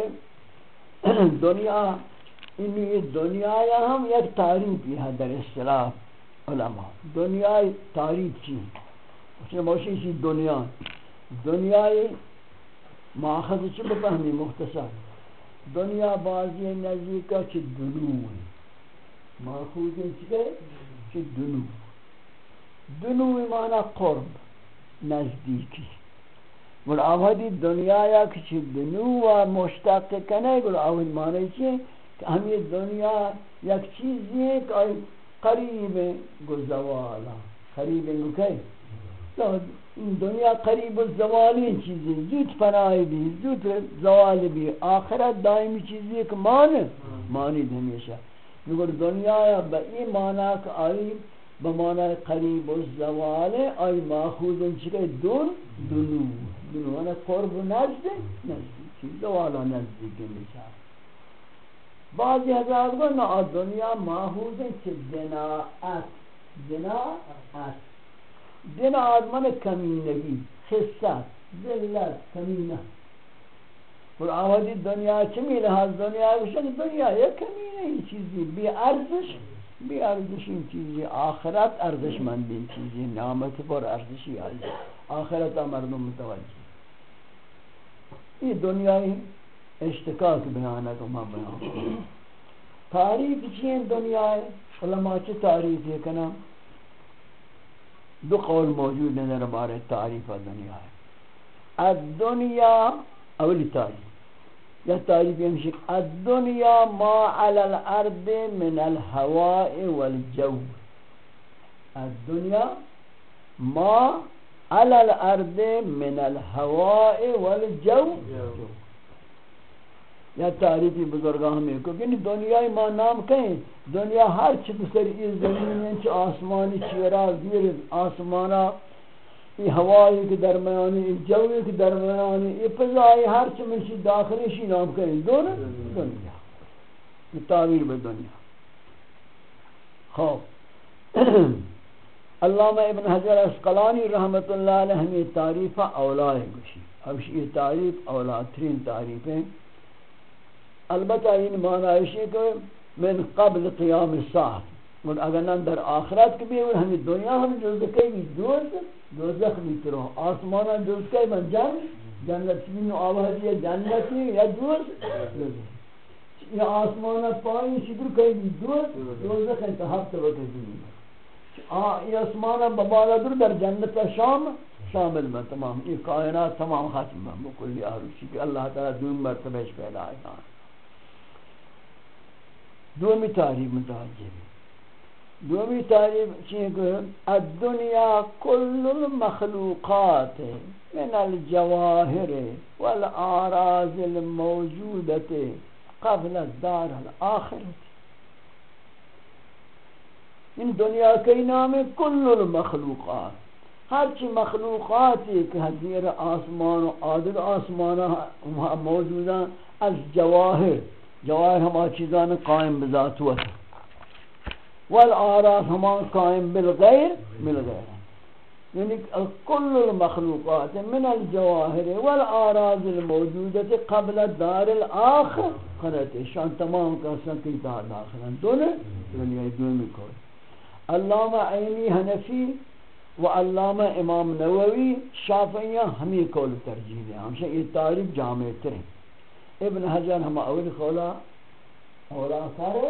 دنیا، انہی دنیا یا ہم یک تعریف یہ در اصطلاح۔ علماء. دنیا تعریف چی؟ اس موشی سی دنیا. دنیا ماخذ چی بفہمی مختصر؟ دنیا بازی نزدیکا چی دنو ہے ماخوذ چکے چی دنو دنو معنی قرب نزدیکی گل آوادی دنیا یا کچی دنو و مشتاق کنے گل آوادی معنی چی کہ ہم یہ دنیا یک چیزی ہے کہ قریب گل زوالا قریب گل کئی دنیا قریب الزوالی چیزی. زود پناہی بھی زود زوال بھی آخرت دائمی چیزی کہ معنی معنی ہمیشہ نگر دنیا با این معنی که آئی بمعنی قریب الزوال آئی ماخوذ چکے دون، دنو. دنو. معنی قرب نزد نزدیکی زوالا نزدیکی میشا بعضی حضرات کو نا دنیا ماخوذ چه دناعت دناعت دنا آدمان کمینگی خصت ذلت کمینه. اور آوازی دنیا چمی لحاظ دنیا بشن دنیا یک کمی نہیں چیزی. بی ارزش بی ارزش این چیزی. آخرت ارزش مند این چیزی. نعمت پر ارزشی. آخرت مردم متوجہ یہ دنیای اشتکاک بیانہ کو ما بیان تعریف چین دنیای علماء چی تعریف یہ کنا؟ دو قول موجود ہیں در بارے تعریف دنیا ہے الدنیا اولی تعریف. یا تعریف یہ يمشي الدنيا ما على الارض من الهواء والجو. الدنيا ما على الارض من الهواء والجو. جو. یا تعریفی بزرگاں ہمیں کو کہ یعنی دنیای ما نام کہیں، دنیا ہر چیز سر اس زمین چ آسمانی چیرا زیر آسمانا یہ ہوائی کے درمیانی، یہ جوی کے درمیانی، یہ فضائی ہر چمشی داخلی شی نام کریں دون دنیا۔ یہ تعبیر بے دنیا۔ خوب علامہ ابن حجر اسقلانی رحمت اللہ علیہ ہمیں تعریف اولائے گوشی۔ اب یہ تعریف اولاترین تعریفیں۔ البتہ ان معنی کہ من قبل قیام الساعت اور اگر نہ در آخرت کے بھی ہمیں دنیا ہم جز کئی بھی دوست دوزخ بھی ترو آسمانا جز کئی من جن، جنت من آوازی جنتی یا دوست؟ یا آسمانا پائی شکر کئی بھی دوست دوزخ انتحاب طبقہ زمین یہ آسمانا ببالا در در جنت شام شامل میں، تمام یہ کائنات تمام ختم میں بکلی آروشی کہ اللہ تعالی دون مرتبہ پیدا آئے دومی تاریخ متوجہ جی۔ دومی تعریف چیئے کہ الدنیا کل المخلوقات من الجواہر والآراز الموجودت قبل الدار الآخرت۔ ان دنیا کے نام کل المخلوقات۔ ہرچی مخلوقاتی کہ حضیر آسمان و عادل آسمان موجودا از جواہر جواہر ہما چیزان قائم بذات ہوا والآراس ہما قائم بالغیر بالغیر۔ یعنی کل المخلوقات من الجواہر والآراز الموجودت قبل دار الاخر خرط شان تمام کا سنتی داخل دونوں دنیا دومی کوئی۔ علامہ عینی حنفی و علامہ امام نووی شافعیہ ہمیں قول ترجیح دیں ہمشہ یہ تعریف جامع ترین۔ ابن حجر ہم اول خولا اولا سارے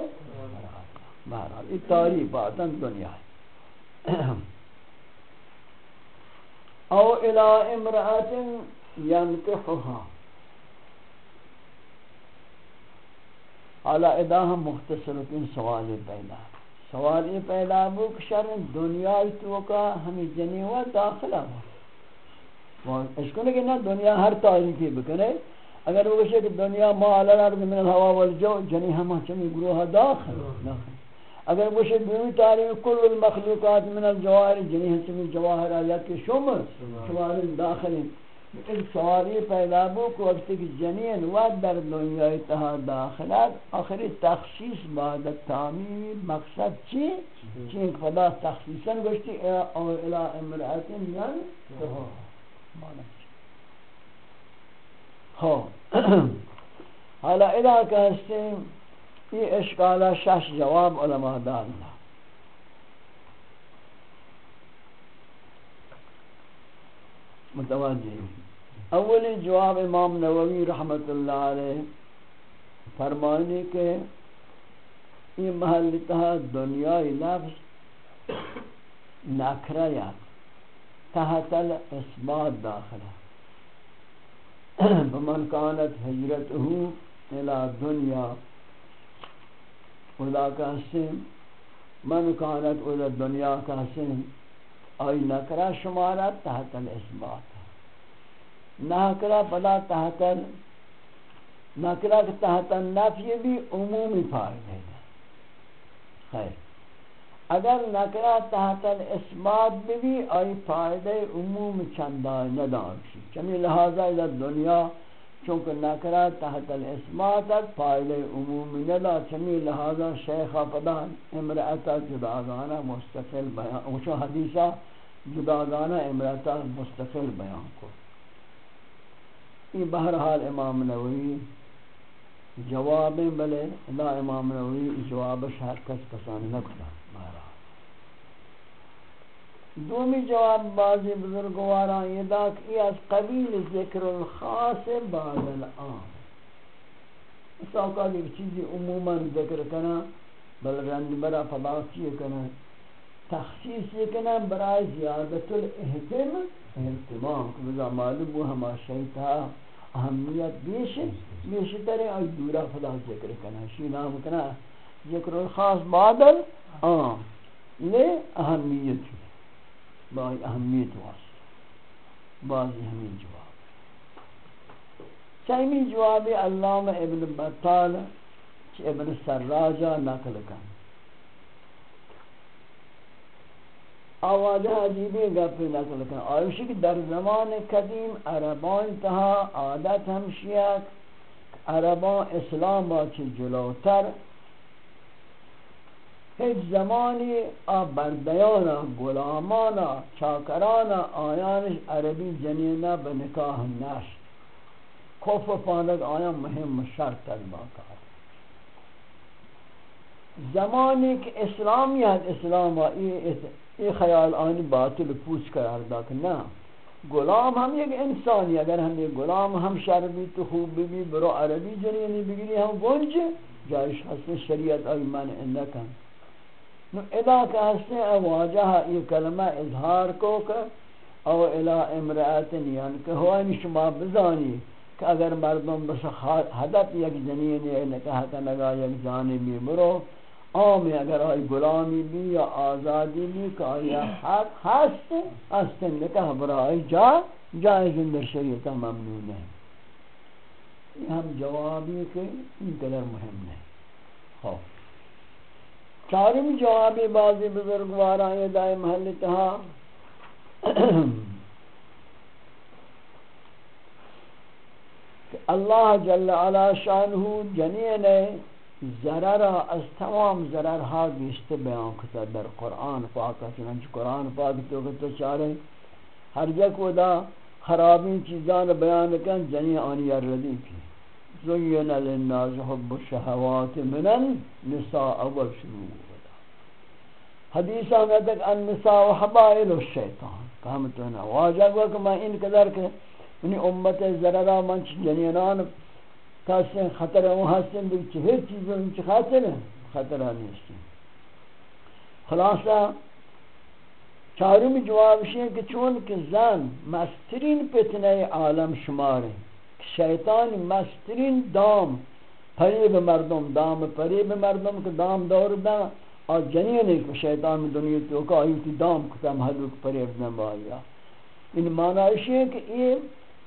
بہرحال، یہ تعریف آتن دنیا ہے۔ او الى امرأت ينكحها حالا ادا ہم مختصر سوال پیدا سوال یہ پیدا ہو کہ شر دنیا تو کا ہمیں جنی ہوا داخلہ ہوا۔ اس کو کہ نہ دنیا ہر تاریخی بکنے۔ اگر وہ کہ دنیا ما علی الارض من الهواء والجو، جنی ہم چمی گروہ داخل اگر وہ کہ دوی تاریخ کل المخلوقات من الجواہر جنی ہم چمی جواہر آیات کے شمر شمار داخل این سوالی پیدا بو که وقتی که جنین و در دنیای تها داخلت آخری تخصیص بعد تامیم مقصد چی؟ چی خدا تخصیصا گوشتی او الى امرأتین یعنی مانا۔ خب حالا ادا که هستیم این اشکال شش جواب علماء دارنا متوجہ اولی جواب امام نووی رحمت اللہ علیہ فرمانے کے یہ محل تہا دنیای لفظ نکرہ یا تحت الاسباد داخلہ۔ بمن کانت حجرته الى دنیا خدا کا حسن من کانت الى دنیا کا حسن آئی نکرہ شمارت تحت الاسباد ناکرا فلا تحتل ناکرا تحت نفی بھی عمومی فائد ہے خیر۔ اگر نکرا تحت اثبات بھی آئی فائدہ عموم چندائی ندان شی. یعنی چمی لہذا ادھر دنیا، چونکہ نکرا تحت الاثبات فائدہ عموم ندا چمی یعنی لہذا شیخ پدا امرأتا جداغانا مستقل بیان وچو حدیثہ جداغانا امرأتا مستقل بیان کو یہ بہرحال امام نووی جواب بلے لا امام نووی جواب ہر کس پسند نہ کھلا بہرحال دومی جواب بعضی بزرگواراں یہ دا کہ از قبیل ذکر الخاص بعد العام. اس اوقات ایک چیزی عموما ذکر کنا بل رند برا فضا کنا، تخصیص کنا، برای زیادت الاحتم احتمام، کہ بزا معلوم وہ ہما شیطہ اہمیت بیش بیش ترے اور دورا خدا ذکر کنا، شی نام کنا، ذکر خاص بادل عام لے اہمیت با اهمیت واسط، باز همین جواب سیمی جوابی علامه ابن بطال چه ابن سراجا نقل کن آواده عجیبی گپ نقل کن آیوشی که در زمان قدیم عربان تها عادت همشیت عربان اسلام با چه جلوتر هیچ زمانی بردیانا غلامانا چاکرانا آیانش عربی جنینا به نکاح نشت کف پاند آیان مهم شرط الماکار زمانی که اسلامیت اسلام یہ خیال آنی باطل پوچھ قرار دا کہ نا غلام ہم ایک انسانی، اگر ہم یہ غلام ہم شربی تو خوب بھی برو عربی جنینی بگری ہم گنج. جائش حسن شریعت آئی من اندکن. نو ادا کا حسن واجہ یہ کلمہ اظہار کو کہ او الہ امرأتن یعنی کہ ہوانی شما بزانی کہ اگر مردم بس حدت یک جنینی نکاح کنگا یک جانبی برو عام اگر آئی غلامی بھی یا آزادی بھی کہ آئی حق ہست ہست نکاح برائی جا جائز اندر شریعتا ممنون ہے۔ یہ ہم جوابی کہ ان قدر مهم نہیں۔ خوف چارم جوابی بازی بزرگواران یہ دائم محل تہا۔ کہ اللہ جل علا شانہ جنین ضرر از تمام ضرر ها گشت بیان کتا در قرآن پاک چنانچہ قرآن پاک تو کتا چارے۔ ہر جک ودا خرابی چیزان بیان کن جنی آنی ردی کی زین للناس حب الشهوات من النساء اول شروع حدیث آمد تک النساء حبائل الشیطان کہمتونا واجہ گوا کہ میں ان قدر کہ انہی امت ضررہ منچ جنینان کسی خطر اون هستیم بگی چه هیچ چیز اون چه خطره خطر ها نیستیم خلاصا چهارم جوابش ہے کہ چون کہ زن مسترین فتنه عالم شمار شماره شیطان مسترین دام پریب مردم، دام پریب مردم که دام دور دا اور جنین ایک شیطان دنیا تو کا ایتی دام کتم حلوک پریب دن ان معنی ہے کہ یہ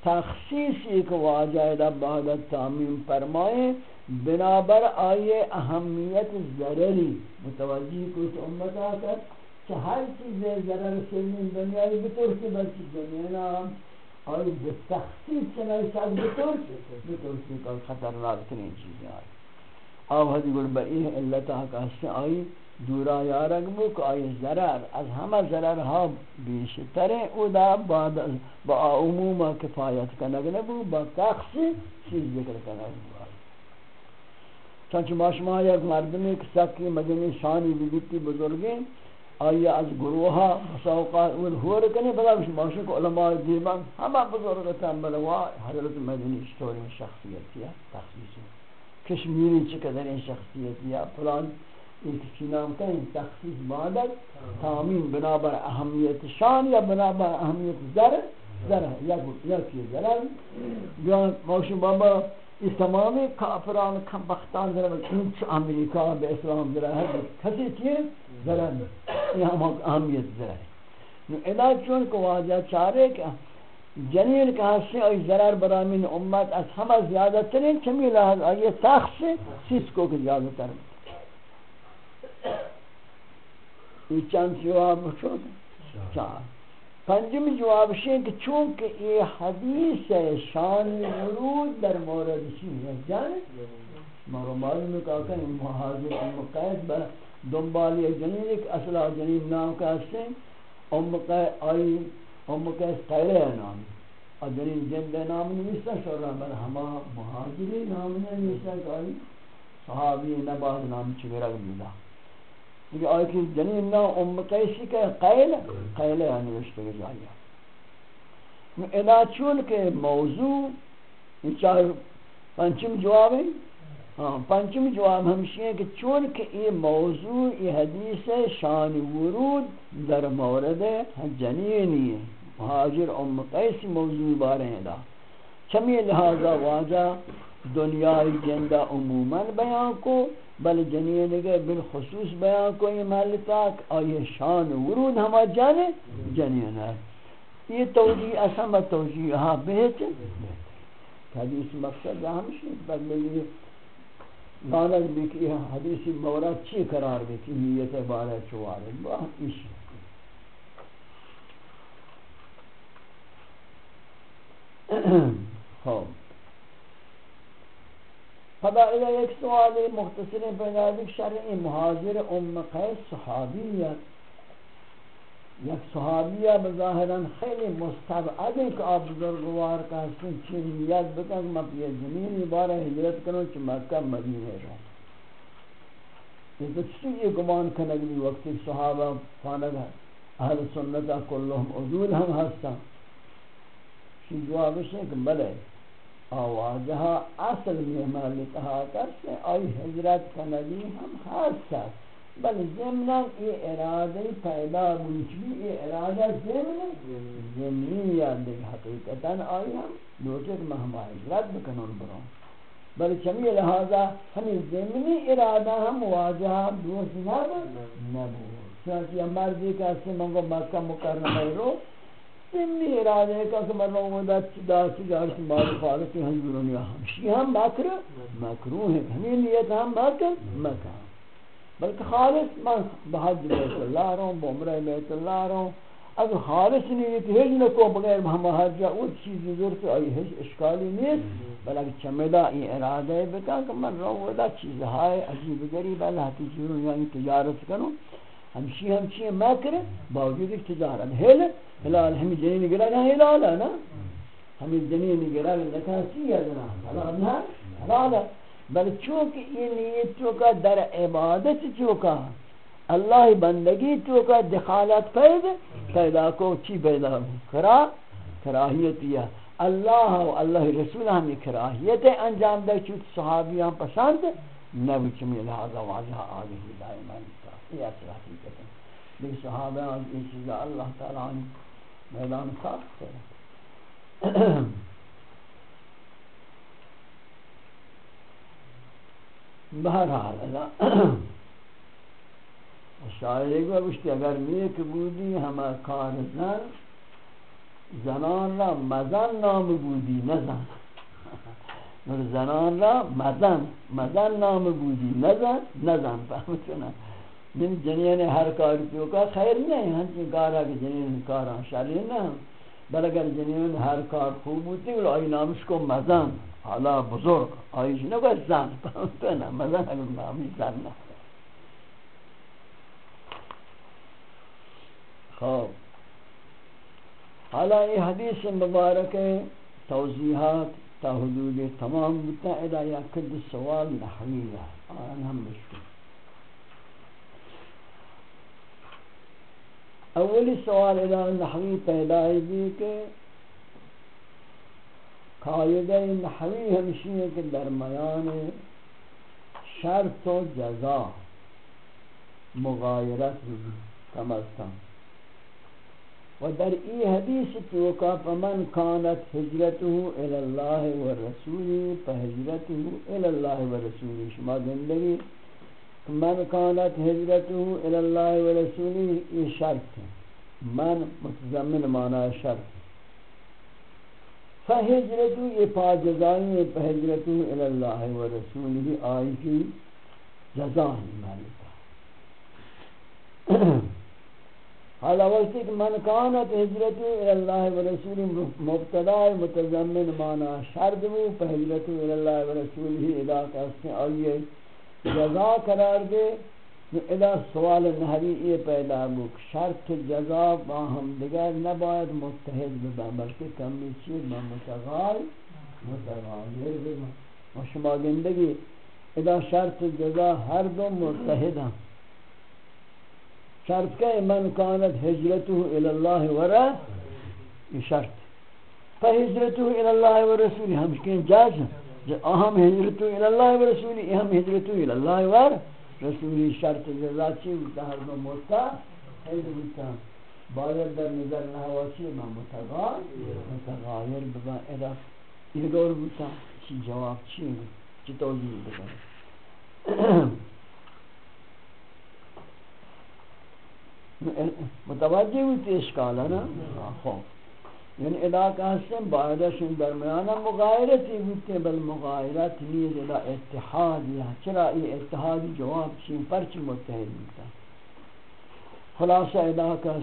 تخصیص ایک واجہ بعد تعمیم فرمائے بنابر آئیے اہمیت ضرری. متوجہ کچھ امت آکر کہ ہر چیز ضرر سلمین دنیای بطور کی بلچی دنیا آئی بتخصیص چنائی ساتھ بطور کی بطور کی خطرناک ترین چیزیں آئی آو حدی گل بئی علت آکا سے آئی دورا یارک بو کہ آئی ضرر. از همه ضرر ها بیشتر او دا بعد با عموم کفایت کنگ نبو با تخص چیز ذکر کنگ نبو چنچہ ماشما یک مردمی که سکی مدنی شانی بیدیتی بزرگی آیا از گروه ها مساوقات اول هور کنی؟ بلا بش ماشون که علماء دیوان همه بزرگ تنبل و حضرت مدنی اشتوری این ها تخصیص کشمیری چقدر این شخصیتی فلان. این که نام کنیم تخصیص مادر. تامین بنابر اهمیت شان یا بنابر اهمیت ذره؟ ذره. یک یک ذره. بیان ماشون بابا اس تمامی کافران کم بختان ذر این چھ امریکہ بے اسلام ذر ہے کسی چیئے ذر یہ ہم اہمیت ذر ہے۔ نو علاج چون کو واجہ چارے کہ جنین کا حصے اور ضرر برامین امت از ہمہ زیادہ ترین چمی لحظ آئیے تاخ سے سیس کو کہ زیادہ ترین یہ چند جواب شد چار۔ پنجم جواب ہے کہ چونکہ یہ حدیث ہے، شان ورود در مورد چیز جانے؟ مارو معلوم ہے کہ محاضر ام قید با دنبال یہ جنین، ایک اصلا جنین نام کا ہے ام قید آئی، ام قید قیلے نام۔ اور جنین جند نام نویستا شورا بل ہما محاضری نام نویستا کہ آئی صحابی نباد نام چگرہ گمیدہ دیگه آیه که جنین نا ام قیسی که قیل قیل یعنی رشته جایه ادا چون که موضوع این چهار پنچم جواب ہے پنچم جواب ہمشی ہے کہ چون کہ یہ موضوع یہ حدیث شان ورود در مورد جنینی ہے مہاجر ام قیس موضوع بارے ہیں دا چمی لہذا واجہ دنیای جندہ عموما بیان کو بل جنین کے بالخصوص بیان کو یہ محل تاک آئی شان ورود ہما جانے جنین ہے یہ توجیہ اسم توجیہ ہاں بہت حدیث مقصد ہمشی بدلے یہ دانت بھی کہ حدیث مورد چی قرار بھی کہ نیت بارہ چوارے باہ ایشی خوب ہاں۔ فدا الى ایک سوال مختصر پیدا دیکھ شرعی محاضر ام قیس صحابیت یک صحابیہ بظاہرا خیلی مستبعد کہ آپ بزرگوار کا حسن چین نیت بکن مپی زمینی بارہ حجرت کنو چی مکہ مدینہ رو یہ تو چی یہ گمان کنگلی وقت صحابہ فانگا اہل سنتا کلهم عدول ہم ہستا شی جوابش ہے کہ بلے آوازها اصل میمالی کہا کرتے آئی حضرت کنگی ہم خاص ہے بل ضمنا یہ ارادہ پیدا بوچ بھی یہ ارادہ ضمن ضمنی یا دیکھ حقیقتا آئی ہم کہ ہم حضرت بکنون بروں بل چمی لہذا ہمیں ضمنی ارادہ ہم واجہ دوست نبو نبو چنانچہ مرضی کہ اس سے منگو مکہ مکرمہ رو سمی ارادے کا کہ مرنا ہوتا چدا چدا کی معرفت ہم ضرورت ہم شی ہم مکر مکروہ ہے ہمیں نیت ہم مکر مکر۔ بلکہ خالص من بحج بیت اللہ رہوں بمرہ بیت اللہ رہوں اگر خالص نیت ہیچ نکو بغیر محمد حج او چیزی ضرورت آئی، ہیچ اشکالی نیت بلکہ چمدہ این ارادہ بکن کہ من رو ودا چیز ہائے، عجیب غریب، اللہ تی چیزوں یعنی تجارت کروں۔ ہمشی ہمشی میں کرے، باوجود ایک تجارت ہل حلال ہمیں جنین گرا نا حلال ہے نا۔ ہمیں جنین گرا لکھا سی ہے نا حلال نا حلال ہے بل چونکہ یہ نیت چوکا در عبادت چوکا اللہ بندگی چوکا دخالت پیدا پیدا کو چی پیدا کرا؟ کراہیت یا اللہ و اللہ رسول ہمیں کراہیت انجام دے چوت صحابیاں پسند نبی چمی لہذا واضح آگے ہدایہ هستی است حقیقتا دیگه صحابه از این چیزا الله تعالی میدان صاف کرد. بہرحال شاید ایک بار بشت اگر نیک بودی همه کار زن زنان را مزن نام بودی نزن زنان را مزن مزن نام بودی نزن نزن فهمتونه من جنین ہر کاری کیوں کا خیر نہیں ہنچی کارا کہ جنین کارا شرعی نہیں بل اگر جنین ہر کار خوب ہوتی ہے آئی نامش کو مزن، حالا بزرگ آئیش نگو زن تو فهمتونا مزن اگر نامی زن نہ۔ خواب حالا یہ حدیث مبارک توضیحات تا حدود تمام متعدہ یا کد سوال نحویہ آن ہم بشکر۔ اولی سوال الہ نحوی پیدا بھی کہ قائدہ نحوی ہمشی ہے کہ درمیان شرط و جزا مغایرت کم از کم و در ای حدیث توقع فمن كانت هجرته الى الله والرسول فهجرته الى الله والرسول شما زندگی من كانت هجرته الى الله والرسول یہ شرط ہے۔ من متضمن معنی شرط فهجرته یہ پا جزائی فهجرته الى الله ورسوله آئی کی جزائی مالکہ حالا وقتی کہ من کانت حجرت اللہ و رسول مبتدا متضمن مانا شرد مو پہ حجرت اللہ و رسول ہی ادا کرتے آئیے جزا قرار دے ادا سوال نحوی یہ پیدا بک شرط جزا با ہم دیگر نباید متحد ببا بلکہ کمی چیز با متغال متغال و شما گندگی ادا شرط جزا ہر دو متحد ہیں۔ شرط کہ من کانت حجرته الى الله ورا یہ شرط۔ فهجرته الى الله ورسوله ہم کہیں جائز ہے اہم حجرته الى الله ورسوله اہم حجرته الى الله ورسوله شرط جزا چی ہوتا ہر دو موتا حید ہوتا باید در نظر نحوا چی ما متغایر متغایر ببا ادا یہ دور ہوتا چی جواب چی؟ چی توجیح بکن متوجہ ہوئی تی اشکال ہے نا خوب یعنی ادا کا حسن باعدشن درمیانا مغایرتی ہوتے بل مغایرت نیز ادا اتحاد یا چرا یہ اتحادی جواب چین پرچ متحد ہوتا خلاصہ ادا کا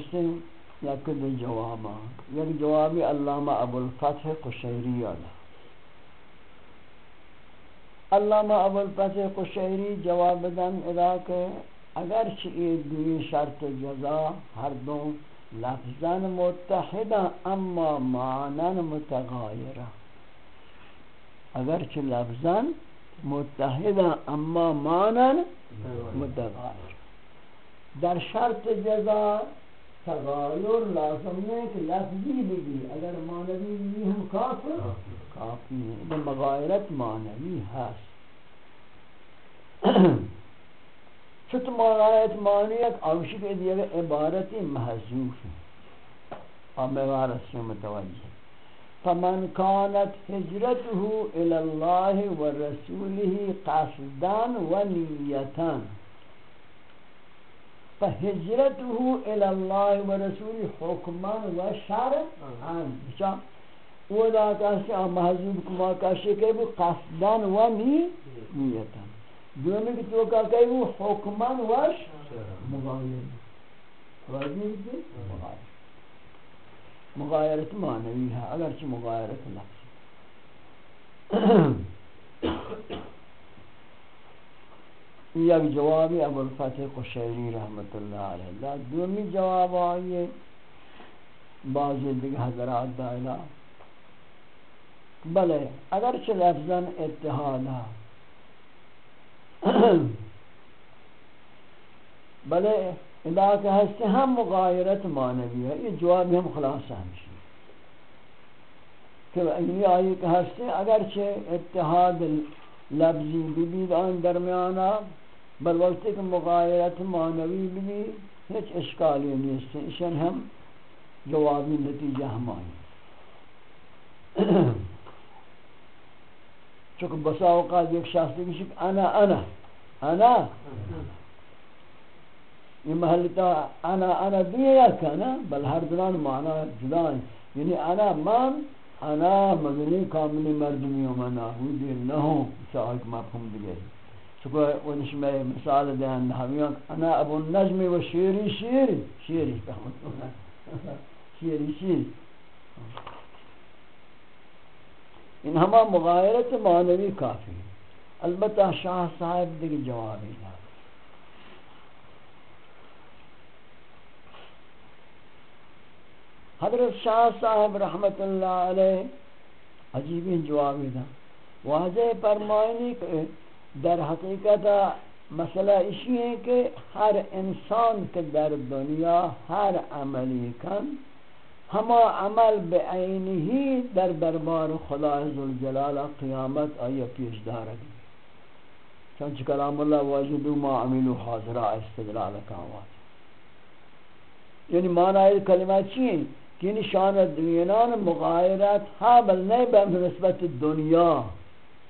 یا کد جوابا. یک جوابی علامہ ابو الفتح قشیری آدھا علامہ ابو الفتح قشیری جواب دن ادا کہ اگر دوی شرط جزا ہر دو لفظاً متحدہ اما معنی متغایرہ اگر چی لفظاً متحدہ اما معنی متغایرہ در شرط جزا تغایر لازم نہیں کہ لفظی بگی. اگر معنوی بھی ہم کافر. کافی ہے مغایرت معنوی ہے چت مغایت معنی ایک اوشی کے دیئے عبارت محضوف ہے ہم عبارت سے متوجہ فمن كانت هجرته الى الله ورسوله قصدا ونية فهجرته الى الله ورسوله حكما وشرعا بچا ولا کہتے ہیں محضوب کما کہتے ہیں قصدا ونية دومی کی تو کا کئی وہ حکمان وش مغایر واجی کی مغایر مغایرت معنوی ہے اگرچہ مغایرت لفظ یک جوابی ابو الفتح قشیری رحمت اللہ علیہ دومی جواب آئیے بعضی دیگه حضرات دائلہ بلے اگرچہ لفظاً اتحادہ بلے علاقہ ہستے ہم مغایرت معنوی ہے یہ جواب ہم خلاصہ ہمشی کہ یہ آئی کہ ہستے اگرچہ اتحاد لفظی ببید آن درمیانا بل وقتی کہ مغایرت معنوی بھی ہیچ اشکالی نہیں ہے اشن ہم جوابی نتیجہ ہم آئی چونکہ بسا اوقات ایک شخص دیکھ شک انا. انا؟ انا یہ محلتا انا انا دیا کنا بل ہر دنان معنی جدان یعنی انا من، انا مدنی کاملی مردمی و منا ہودی نہو شاہد مفہوم دیگے چکہ ونش میں مثال دیں ہمیاں انا ابو النجم و شیری شیری. شیری. شیری شیری. ان ہما مغایرت معنوی کافی البتہ شاہ صاحب دیکھ جوابی دا حضرت شاہ صاحب رحمت اللہ علیہ عجیبی جوابی دا واضح فرمائنی کہ در حقیقت مسئلہ اسی ہے کہ ہر انسان کے در دنیا ہر عملی کن ہما عمل بعینی در دربار خدا عزوجلال قیامت آیا پیش دارد. چنچ کلام اللہ واجدو ما عملو حاضرہ استدلال کامات. یعنی معنی کلمہ چیئے؟ کہ نشان دنیان مغایرت حابل نہیں بنسبت دنیا،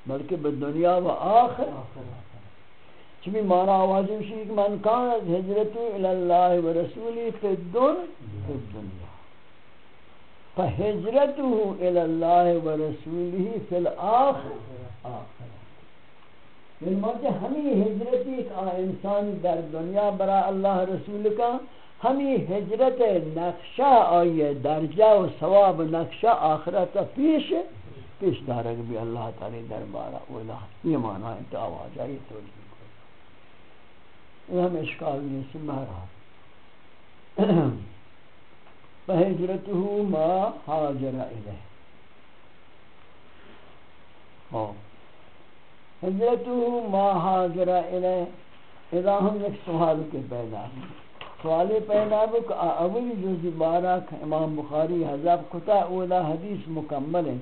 بلکہ بدنیا و آخر. چمی معنی آوازی بشی کہ من کانت حجرتو الاللہ و رسولی فی الدن فی الدنیا. فهجرته الى الله ورسوله في الاخر آخر یعنی مجھے ہمیں ہجرت ایک انسان در دنیا برا اللہ رسول کا، ہمیں ہجرت نقشہ آئیے درجہ و ثواب نقشہ آخرت پیش پیش دارگ بھی اللہ تعالی دربارہ اولا، یہ معنی ہے تو آواز آئی توجہ جی۔ یہ ہم اشکال نہیں سمہرہ فهجرته ما حاجر إليه. ہجرته ما حاجر إليه. اذا ہم ایک سوال کے پیدا سوال پیدا ہے کہ اولی جزی بارہ امام بخاری حضاب کتا اولا حدیث مکمل ہے.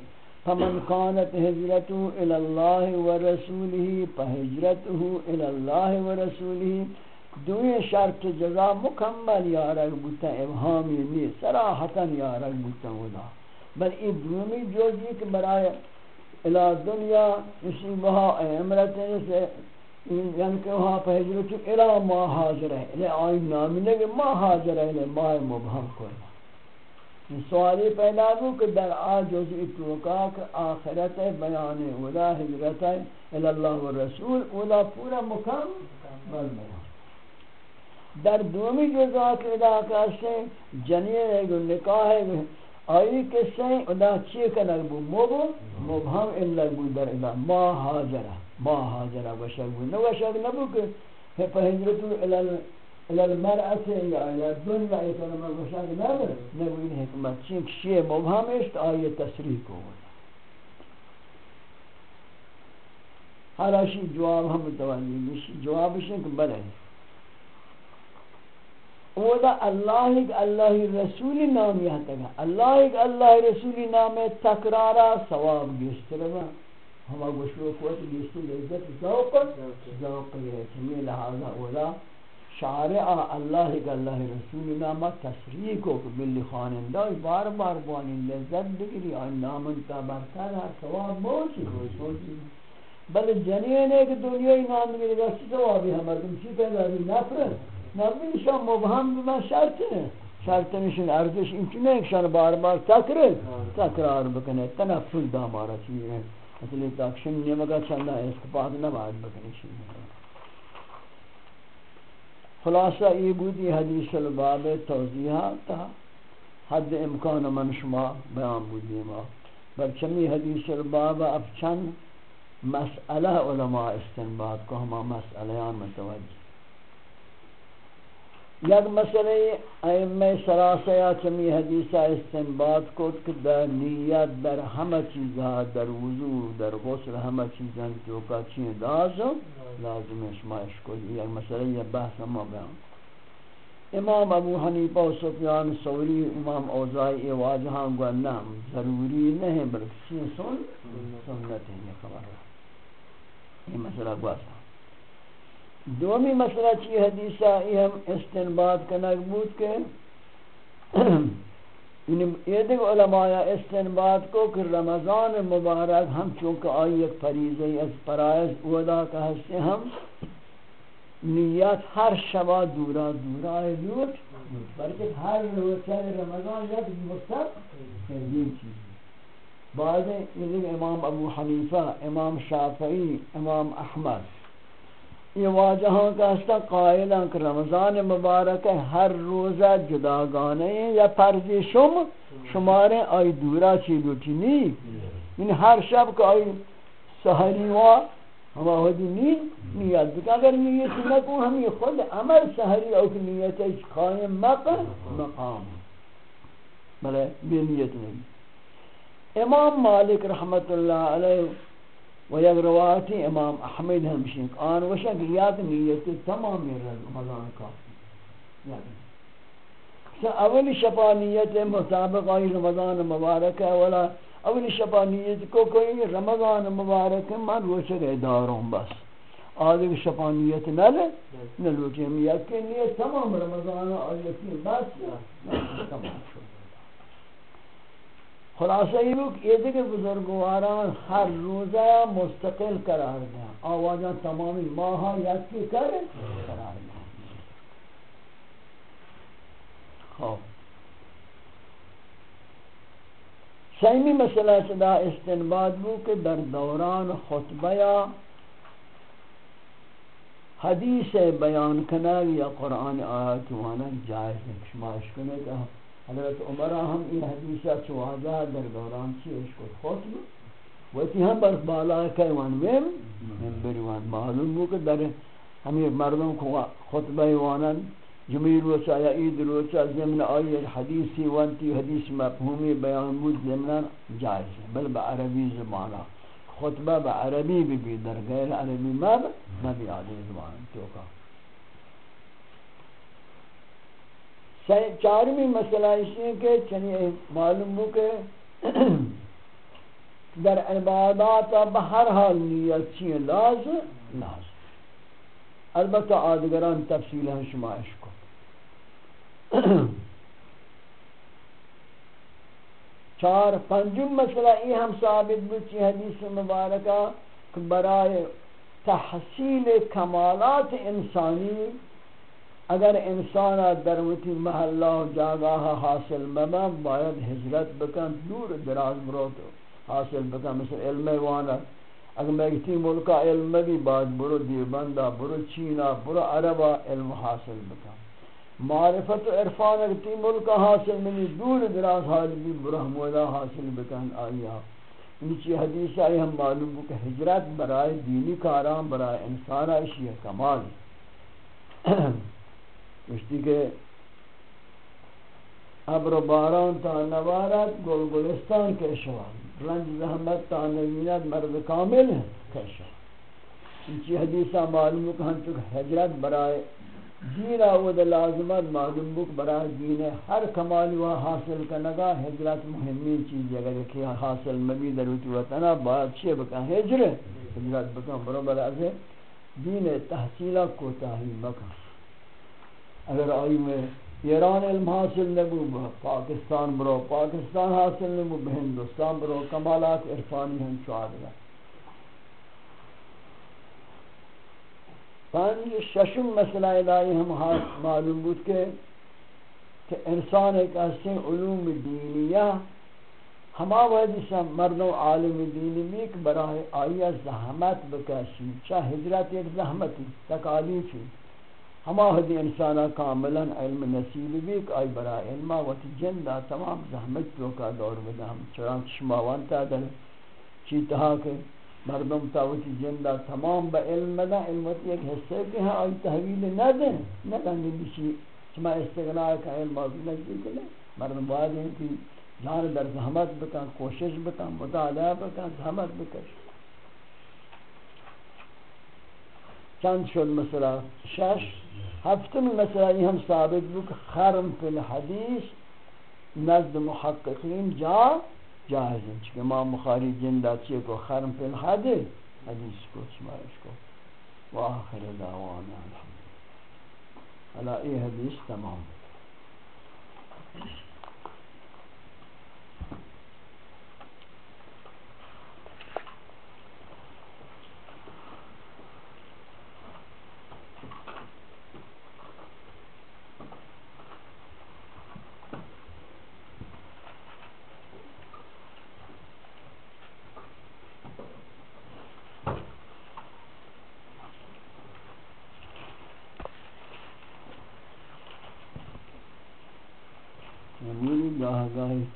فمن كانت هجرته الى الله ورسوله فهجرته الى الله ورسوله دوی شرط جزا مکمل یارک بوتا ابهامی نی، صراحتا یارک بوتا ودا بل ای دومی جوزی که برای الى دنیا اسی بها امرت سے یعنی کہ وہاں پہ حجرت الى ما حاضر ہے الى آئین نامی نگے ما حاضر ہے الى ما مبہم کوئی سوالی پیدا ہو کہ در آجوز اتوقع کہ آخرت بیان ولا حجرت الى اللہ والرسول ولا پورا مکمل بیان۔ در دومی جزا کے ادا کرتے جنین ہے گو، نکاح ہے آئی کسے ادا چیئے کنک بو؟ موبو مبہم اللہ بو در ادا۔ ما حاجرہ ما حاجرہ وشک بو۔ نو وشک نبو کہ ہے پہ حجرتو یا الى دنیا ایتنا ما وشک نبو۔ نبو این حکمت۔ چیئے کشیئے مبہم اشت آئی تصریح کو۔ حالا شی جواب ہم متوجہ جوابش ہے کہ بلے اولا اللہ ایک اللہ رسول نام یہاں تک اللہ ایک اللہ رسول نام تکرارا ثواب گشت رہا ہما گوشو کوت گشت لذت ذوق ذوق یہ چمی لہذا اولا شارع اللہ ایک اللہ رسول نام تشریح کو بلی خانندہ بار بار بوانی لذت بگری آن نام انتا برتر ہے ثواب موشی بل جنین ایک دنیای نام بگری گشت ثوابی ہمارکم چی پیدا بھی نفرت۔ نبیشان مبهم به من شرط نشون ارزش این که نه بار بار تکرار تکرار بکنه تنفل دامارا چیه اصلی تاکشن نیمگا چندہ استفاد نباید بکنی شیئے خلاصہ یہ بودی حدیث الباب توضیحہ تا حد امکان من شما بیان بودی ما برچمی حدیث الباب افچن مسئلہ علماء استنباد کو ہما مسئلیان متوجہ یک مسئلہ ائمہ سراسیا چمی حدیثہ استنباد کو کہ در نیت در ہمہ چیزا، در وضو در غسل ہمہ چیزاں جو کا چین لازم لازم اشمائش کو یک مسئلہ یہ بحث ہم بیان امام ابو حنیفہ و سفیان سوری، امام اوزائی یہ واجہاں گو نام ضروری نہیں، بلکہ چین سن، سنت ہے یہ خبر ہے۔ یہ مسئلہ گواسا دومی مسئلہ چی حدیثہ یہ ہم استنباد کنک بود کے یعنی یہ دیکھ علماء استنباد کو کہ رمضان مبارک ہم چونکہ آئی ایک فریضی از پرائز اودا کا حصے ہم، نیت ہر شبہ دورا دورا لوٹ بلکہ ہر روچہ رمضان یک مستق ترجیم چیز۔ بعد امام ابو حنیفہ، امام شافعی، امام احمد۔ یہ واجہاں کا ہستا قائلہ کہ رمضان مبارک ہر روزہ جدا گانے ہیں یا فرضی شم شمارے آئی دورا چی لوٹی نہیں یعنی ہر شب کا آئی سہری ہوا ہما ہوتی نہیں نیت بکا۔ اگر نیت نکو ہمیں خود عمل سہری او کی نیت قائم مقام مقام۔ بلے، بے نیت نہیں۔ امام مالک رحمت اللہ علیہ و یک روایتی امام احمد ہمشین آن وشک یاد نیت تمام رمضان کافی یاد اول شفا نیت مطابق آئی رمضان مبارک ہے ولا اول شفا نیت کو کوئی رمضان مبارک من روچک اداروں بس. آدھے شفا نیت نہ لے نہ لوٹی ہم یکی نیت تمام رمضان آئی بس تمام شد. خلاصہ یہ کہ یہ دیکھ بزرگواران ہر روزہ مستقل قرار دیں آوازاں تمامی ماہا یکی کر قرار دیں خوب۔ سیمی مسئلہ صدا استنباد بو کہ در دوران خطبہ یا حدیث بیان کنگ یا قرآن آیات وانا جائز ہے۔ شماش کنے کہ حضرت عمر ہم یہ حدیثہ چواجہ در دوران چی اشکر خطب ویتی ہم بر بالا کئی وان ویم منبری وان معلوم ہو کہ در ہمیں مردم کو خطبہ وانن جمیل روچا یا عید روچا زمن آئی حدیثی وانتی حدیث مفہومی بیان بود زمن جائز ہے بل با عربی زبانا خطبہ با عربی بھی در غیر عربی مب مبی آدھے زبان توکا چارمی مسئلہ اسی ہے کہ چنی معلوم ہو کہ در عبادات بہر حال نیت چیئے لاز لاز البتہ آدگران تفصیل ہیں شمائش کو۔ چار، پنجم مسئلہ یہ ہم ثابت بچی حدیث مبارکہ کہ برائے تحصیل کمالات انسانی اگر انسان در وتی محلہ جاگاہ حاصل مبا باید ہجرت بکن دور دراز بروت حاصل بکن، مثل علم وانا اگر میں کسی ملکا علم بھی بعد برو، دیوبندہ برو چینا برو عربا علم حاصل بکن. معرفت و عرفان اگر تی ملکا حاصل منی، دور دراز حال بھی برو حمودہ حاصل بکن آیا نیچی یعنی حدیث آئی، ہم معلوم کہ ہجرت برائے دینی کارام برائے انسان اشیاء کمال. گشتی کہ ابر و باران تا نوارت گل گلستان کے شوان رنج زحمت تا نوینت مرد کامل کے شوان انچی حدیثہ معلوم کہ ہم چکہ حجرت برائے دین آود لازمت معلوم بک برائے دین ہر کمال و حاصل کنگا حجرت مهمی چیز اگر کہ حاصل مبی دروتی وطنہ باید چیئے بکن؟ حجر حجرت بکن. برو برای دین تحصیلہ کو تحلیل بکن. اگر آئی میں ایران علم حاصل نبو، پاکستان برو، پاکستان حاصل نبو ہندوستان برو، کمالات عرفانی ہیں چواد گا پانچ ششم مسئلہ الہی ہم ہاں معلوم بود کہ کہ انسان ایک ایسے علوم دینیہ ہما وحدی سے مردم عالم دینی دین میک برای آیا زحمت بکشی چاہ ہجرت ایک زحمتی تکالیفی ہما وحدی انسانا کاملا علم نصیب بیک آئی برای علمہ وقت جندہ تمام زحمت تو کا دور بدا ہم چرانچ شماوانتا در چیتہا کہ مردم تاوتی جندہ تمام با علم دا علمت ایک حصے کے ہیں آئی تحویل نہ دیں نہ دیں بشی چما استغناء کا علم آبی نزدیک لیں مردم بعد ہیں کہ جان در زحمت بکن، کوشش بکن، مطالعہ بکن، زحمت بکش۔ چند شد مثلا شش ہفتم مثلا یہ ہم ثابت بک خرم فی الحدیث نزد محققین جا جائز ہیں چکہ امام مخاری جندہ چیئے کو خرم فی الحدیث، حدیث کو شمارش کو وآخر دعوانا الحمد حالا یہ حدیث تمام.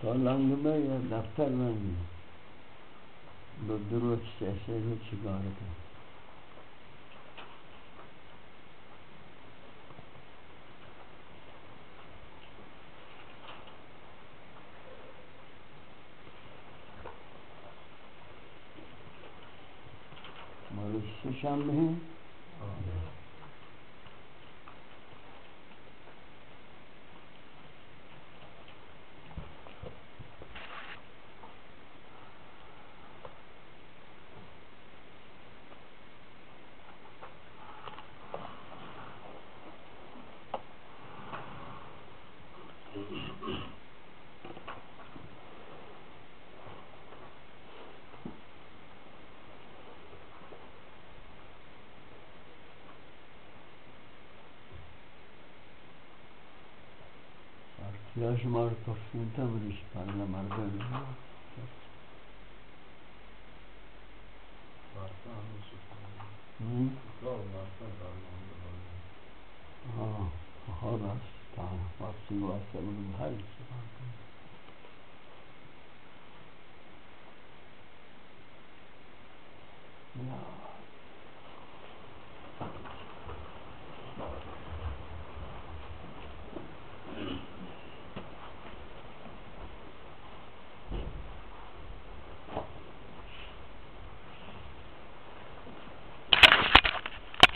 تو لنگ میں یا دفتر میں دو دروچ سے ایسے بھی چکار کریں شام میں یا شمار تفصیل تا بریش پرلا